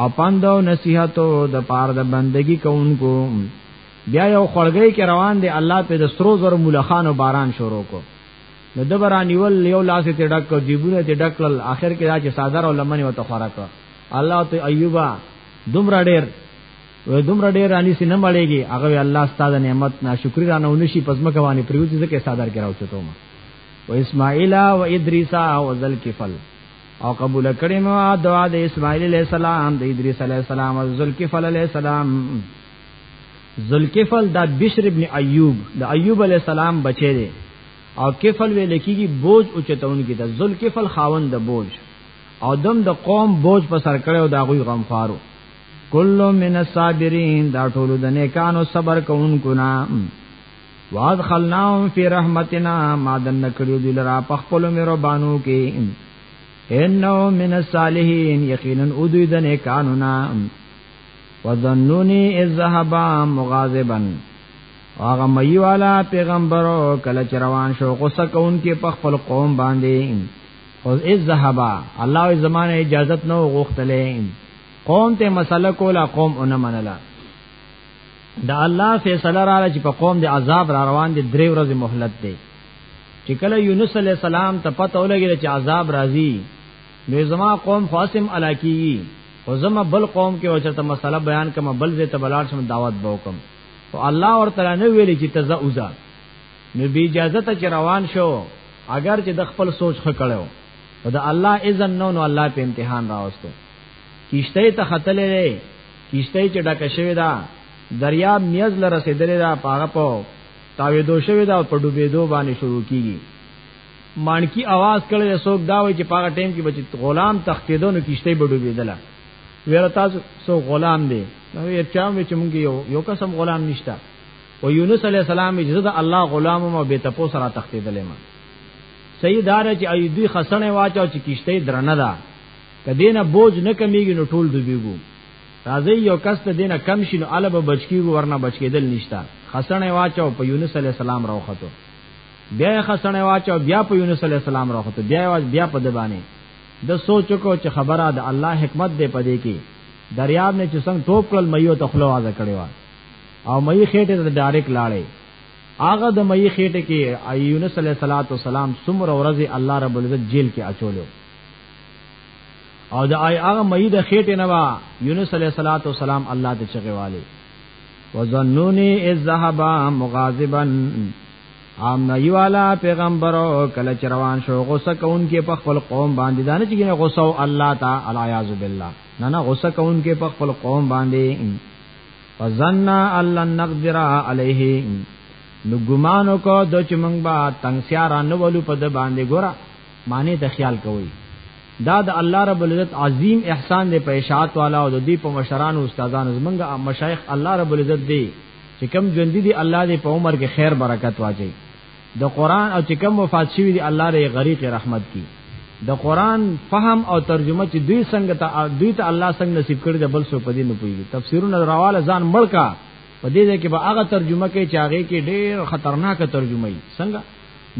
او پاند او نصيحت د پار د بندگی کوونکو بیا یو خړګي کې روان دی الله په د سترو زر مولخانو باران شروع کو نو د برانیول یو لاس ته ډک او جیبونه ته ډکل اخر کې دا چې صادر او لمن وته خورک الله ته ایوبا دومره ډېر و دومره ډېر رانی سي نه مړېږي هغه الله ستاسو نعمت ناشکری رانه ونشي پزما کوانی پریوتی ځکه صادر کراو چتو ما و اسماعیل و ادریس او ذل کفل او قبول کړی مو دعا د اسماعیل علیہ السلام د ادریس علیہ السلام او ذوالکفل علیہ السلام ذوالکفل دا بشر ابن ایوب د ایوب علیہ السلام بچی دی او کفل وی لکیږي بوج او چتون کی د ذوالکفل خاوند د بوج او دم د قوم بوج په سر کړو دا غوی غم فارو کلو من الصابرین دا ټول د نیکانو صبر کوونکو نام وادخلناهم فی رحمتنا ما دن کړو دل را په خپل میرو بانو کې انه من الصالحین یقینا ادوی د نه قانونا وظنونی اذ ذهب مغاظبا هغه مئی والا پیغمبرو کله چ روان شو غصه کون کې په خپل قوم باندې او اذ ذهب الله زمانه اجازت نو غوښتلې قوم ته مسله کولا قوم اونمنلا دا الله فیصله را چې په قوم د عذاب را روان دي درې ورځې مهلت دی چې کله یونس علی السلام ته پته ولګی چې عذاب راځي نو زما قوم فاسم علاکی او زما بل قوم کې او چې مسله بیان کما بل زه ته بلار شم دعوت به وکم او الله ورته نه ویلې چې تزه اوزا نو بی اجازه ته روان شو اگر چې د خپل سوچ خکړو او د الله اذن نو نو الله په امتحان راوستو کیشته ته خطلې کیشته چې ډکه شوې ده دریا میز لره رسیدلې ده پاغه په تاویدو شوې ده او په ډوبېدو باندې شروع کیږي مانکی आवाज کړي څوک دا وایي چې پاغه ټیم کې بچی غلام تختیدو نو کیشته به ډوبېدله ویره تاسو سو غلام دی نو یې چاوم چې مونږ یو یو قسم غلام نشتا او یونس علی السلام چې زه د الله غلام او به تپو سره تختیدلې ما سیدار چې ایدی خسنه واچو چې کیشته درنه ده کدینه بوج نه کمیږي نو ټول دوبېګو راځي یو کس ته دینه کم شینو الب بچکیږي ورنه بچکیدل نشتا خسنه واچو په یونس علی السلام راوخته بیا خسنه واچو بیا په یونس علی السلام راوخته بیا واج بیا په دبانې د سوچ کو چې خبره د الله حکمت دی پدې کې دریاب نه چې څنګه ټوپ کړل مېو ته خلو واځه کړي وا او مې خېټه ته ډایرک لاړې هغه د مې خېټه کې یونس علی السلام څومره ورځې الله رب العزت جیل کې اچولو او د آی هغه مې د خېټه نه وا یونس علیه صلوات و سلام الله ته چغواله وظنونی اذ ذهب مغاظبا ام نبی والا پیغمبر کله چروان شو غوسه کون کې په خپل قوم باندې دانه چې نه غوسه او الله تعالی اعوذ بالله نه نه غوسه کون کې په خپل قوم باندې وظننا الله نقدر علیه نو ګمانو کو د چمنګ با تنگ سیارا نو ولو په د باندې ګورا معنی ته خیال کوي دا د الله رب العزت عظیم احسان دی په اشاعت والا او د دې په مشرانو استادانو زمونږ مشایخ الله رب العزت دی چې کم ژوند دي الله دې په عمر کې خیر برکت واچي د قران او چې کم وفات شوی دی الله دې غریق رحمت کی د قران فهم او ترجمه چې دوی څنګه ته دوی ته الله څنګه نصیب کړی د بل سو پدې نه پوي تفسیرونه راواله ځان مړکا پدې کې به هغه ترجمه کې چاغې کې ډېر خطرناک ترجمه یې څنګه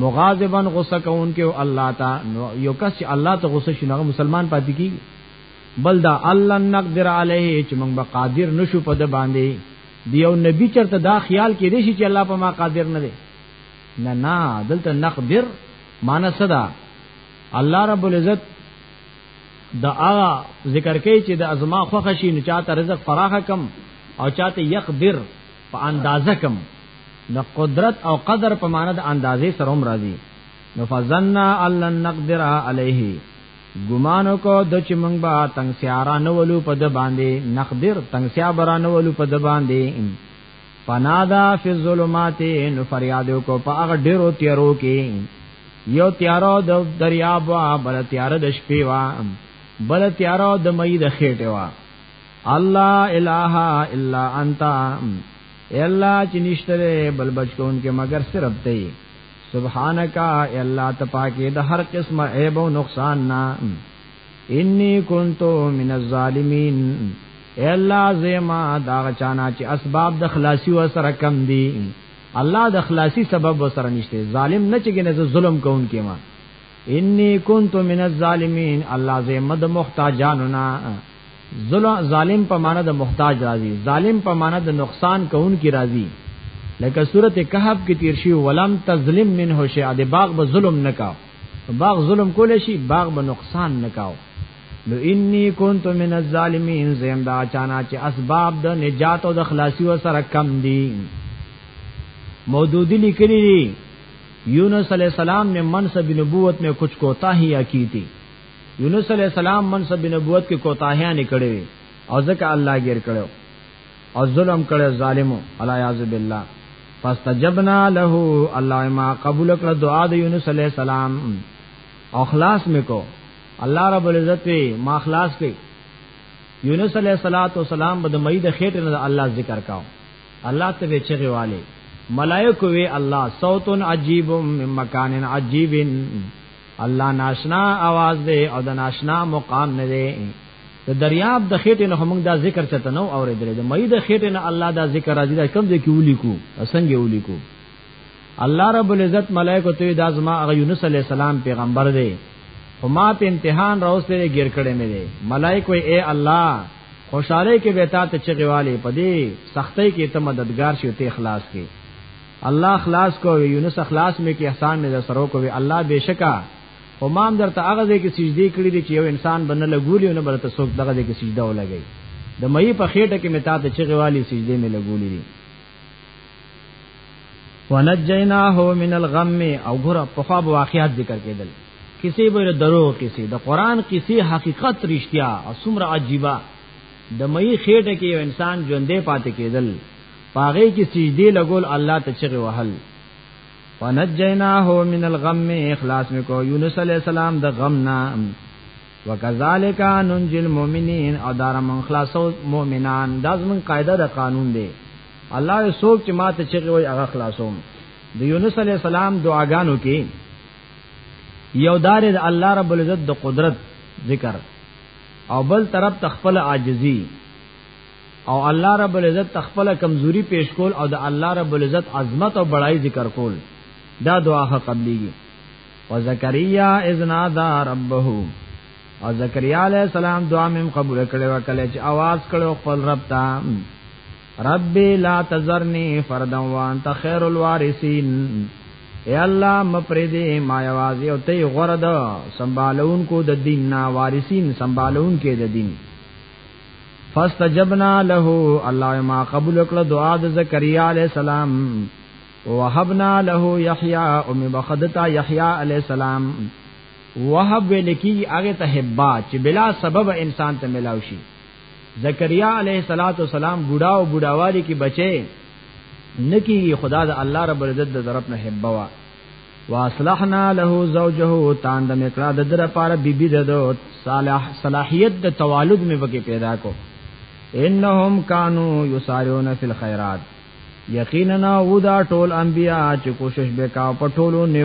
مغاظبا غصه کون کې او الله تا یو کس چې الله ته غصه شي هغه مسلمان پاتې کیږي بل دا الله نقدر علیه چې موږ به قادر نشو په د باندې دیو نبی چرته دا خیال کې دی چې الله په ما قادر نه دی نه نه دلته نقدر معنی صدا الله رب العزت دا آغا ذکر کوي چې د ازما خوښ شي نو چاته رزق فراخه کم او چاته یقدر په اندازه کم د قدرت او قدر په معنا د اندازې سره هم راځي نو فزننا الله نقدر علیه ګمان کو د چې مونږ به تنگ سیارا نه ولو په د باندې نقدر تنگ سیابرا نه ولو په د باندې فنادا فی الظلمات نو فریاد کو په هغه ډیرو تیارو کې یو تیارو د دریاب وا بل تیار د شپې وا بل تیارو د مې د خېټه وا الله اله الا انت الا چې نشته بل بچون کې مگر صرف دی سبحانك الا تپاکه د هر قسم عیب او نقصان نه انی کنتو من الظالمین الا زما دا چانا چې اسباب د خلاصي و سره کم دي الله د خلاصي سبب و سره نشته ظالم نه چې ګنه ظلم کوونکی ما انی کنت من الظالمین الله زه مد محتاجانو نا ظلم ظالم په معنا د محتاج راضی ظالم په معنا د نقصان کون کی راضی لکه سورته کهف کې تیر شي ولم تظلم منه شیء د باغ به ظلم نکاو باغ ظلم کول شي باغ به نقصان نکاو نو انی کنت من الظالمین زم دا چانا چې اسباب د نجات او د خلاصي و سره کم دي مودودی لیکلی یونس علیہ السلام نے منصب نبوت میں کچھ کوتاہیاں کی تھی یونس علیہ السلام منصب نبوت کې کوتاهیا نکړي وي او ځکه الله غیر کړو او ظلم کړو ظالمو الا یاذ بالله فاستجبنا له الله ما قبول کړ دعا د یونس علیہ السلام او خلاص میکو الله رب العزت ما خلاص کړ یونس علیہ الصلوۃ والسلام بد مئی د خېټه نه الله ذکر کاو الله ته به چغه والے ملائکه وی الله صوت عجیب من مکان عجیب الله ناشنا आवाज دی او د ناشنا مقام نه دی د دریاب د خېټې نه موږ دا ذکر چته نو اورېدل د مې د خېټې نه الله دا ذکر راځي دا کم دی کې ولي کو اسنګ ولي کو الله رب العزت ملائکه ته دا زما هغه یونس علی السلام پیغمبر دی او ما په امتحان راوستل غیر کړي مې دی ملائکه اے الله خوشاله کې به تا ته چغواله پدې سختۍ کې ته مددگار شې ته اخلاص کې الله خلاص کو یونس اخلاص می کې احسان می در سره کوي الله بشکا او مام درته هغه ځای کې سجدي کړې دي چې یو انسان بنه لګولي او نه برته څوک دغه ځای کې سجده ولګي د مې په خېټه کې متا ته چغوالي سجده می لګولي دي ونجیناه من الغم او ګور په خواب واقعات ذکر کېدل کسی به درو کسی د قران کسی حقیقت رښتیا او سمره عجیبه د مې خېټه کې یو انسان ژوندې پاتې کېدل پاغه کې سجدي لګول الله ته چغه وهل ونجیناه من الغم اخلاص میکو یونس علی السلام د غم نه وکذالک ننجی المؤمنین او دار من خلاصو مؤمنان دا زمون قاعده د قانون دی الله یې سوک چې ما ته چغي وای هغه خلاصوم د یونس علی السلام دعاګانو کې یو دار د الله رب العزت د قدرت ذکر او بل طرف تخپل عاجزی او الله رب العزت تخپل کمزوری پیش کول او د الله رب العزت عظمت او بڑای ذکر کول دا دعا قبلیږي وزکریا اذ نادا ربه او زکریا علیہ السلام دعا مم قبول کړي وکړي چې आवाज کړو خپل رب ته ربي لا تزرني فردا وانت خير الوارثين اے الله مپریدې ما یوازې او ته غره ده سنبالون کو د دین نا وارثین سنبالون کې د دین فاستجبنا له الله ما قبول کړ دعا د زکریا علی السلام وهبنا له یحیی او مبخدتا یحیی علی السلام وهب لکی هغه ته هبا چې بلا سبب انسان ته ملاو شي زکریا علیه الصلاۃ والسلام بوډا او بوډاوالی کې بچي نکی خدا د الله رب العزت د طرف نه هبا وا واصلحنا له زوجه تاند میکړه د در پار بیبی د صالح صلاحیت د توالد می وکي پیدا کو انهم کانوا یسارعون فی الخيرات یقینا او دا ټول انبیا چې کوشش وکاو په ټولو نه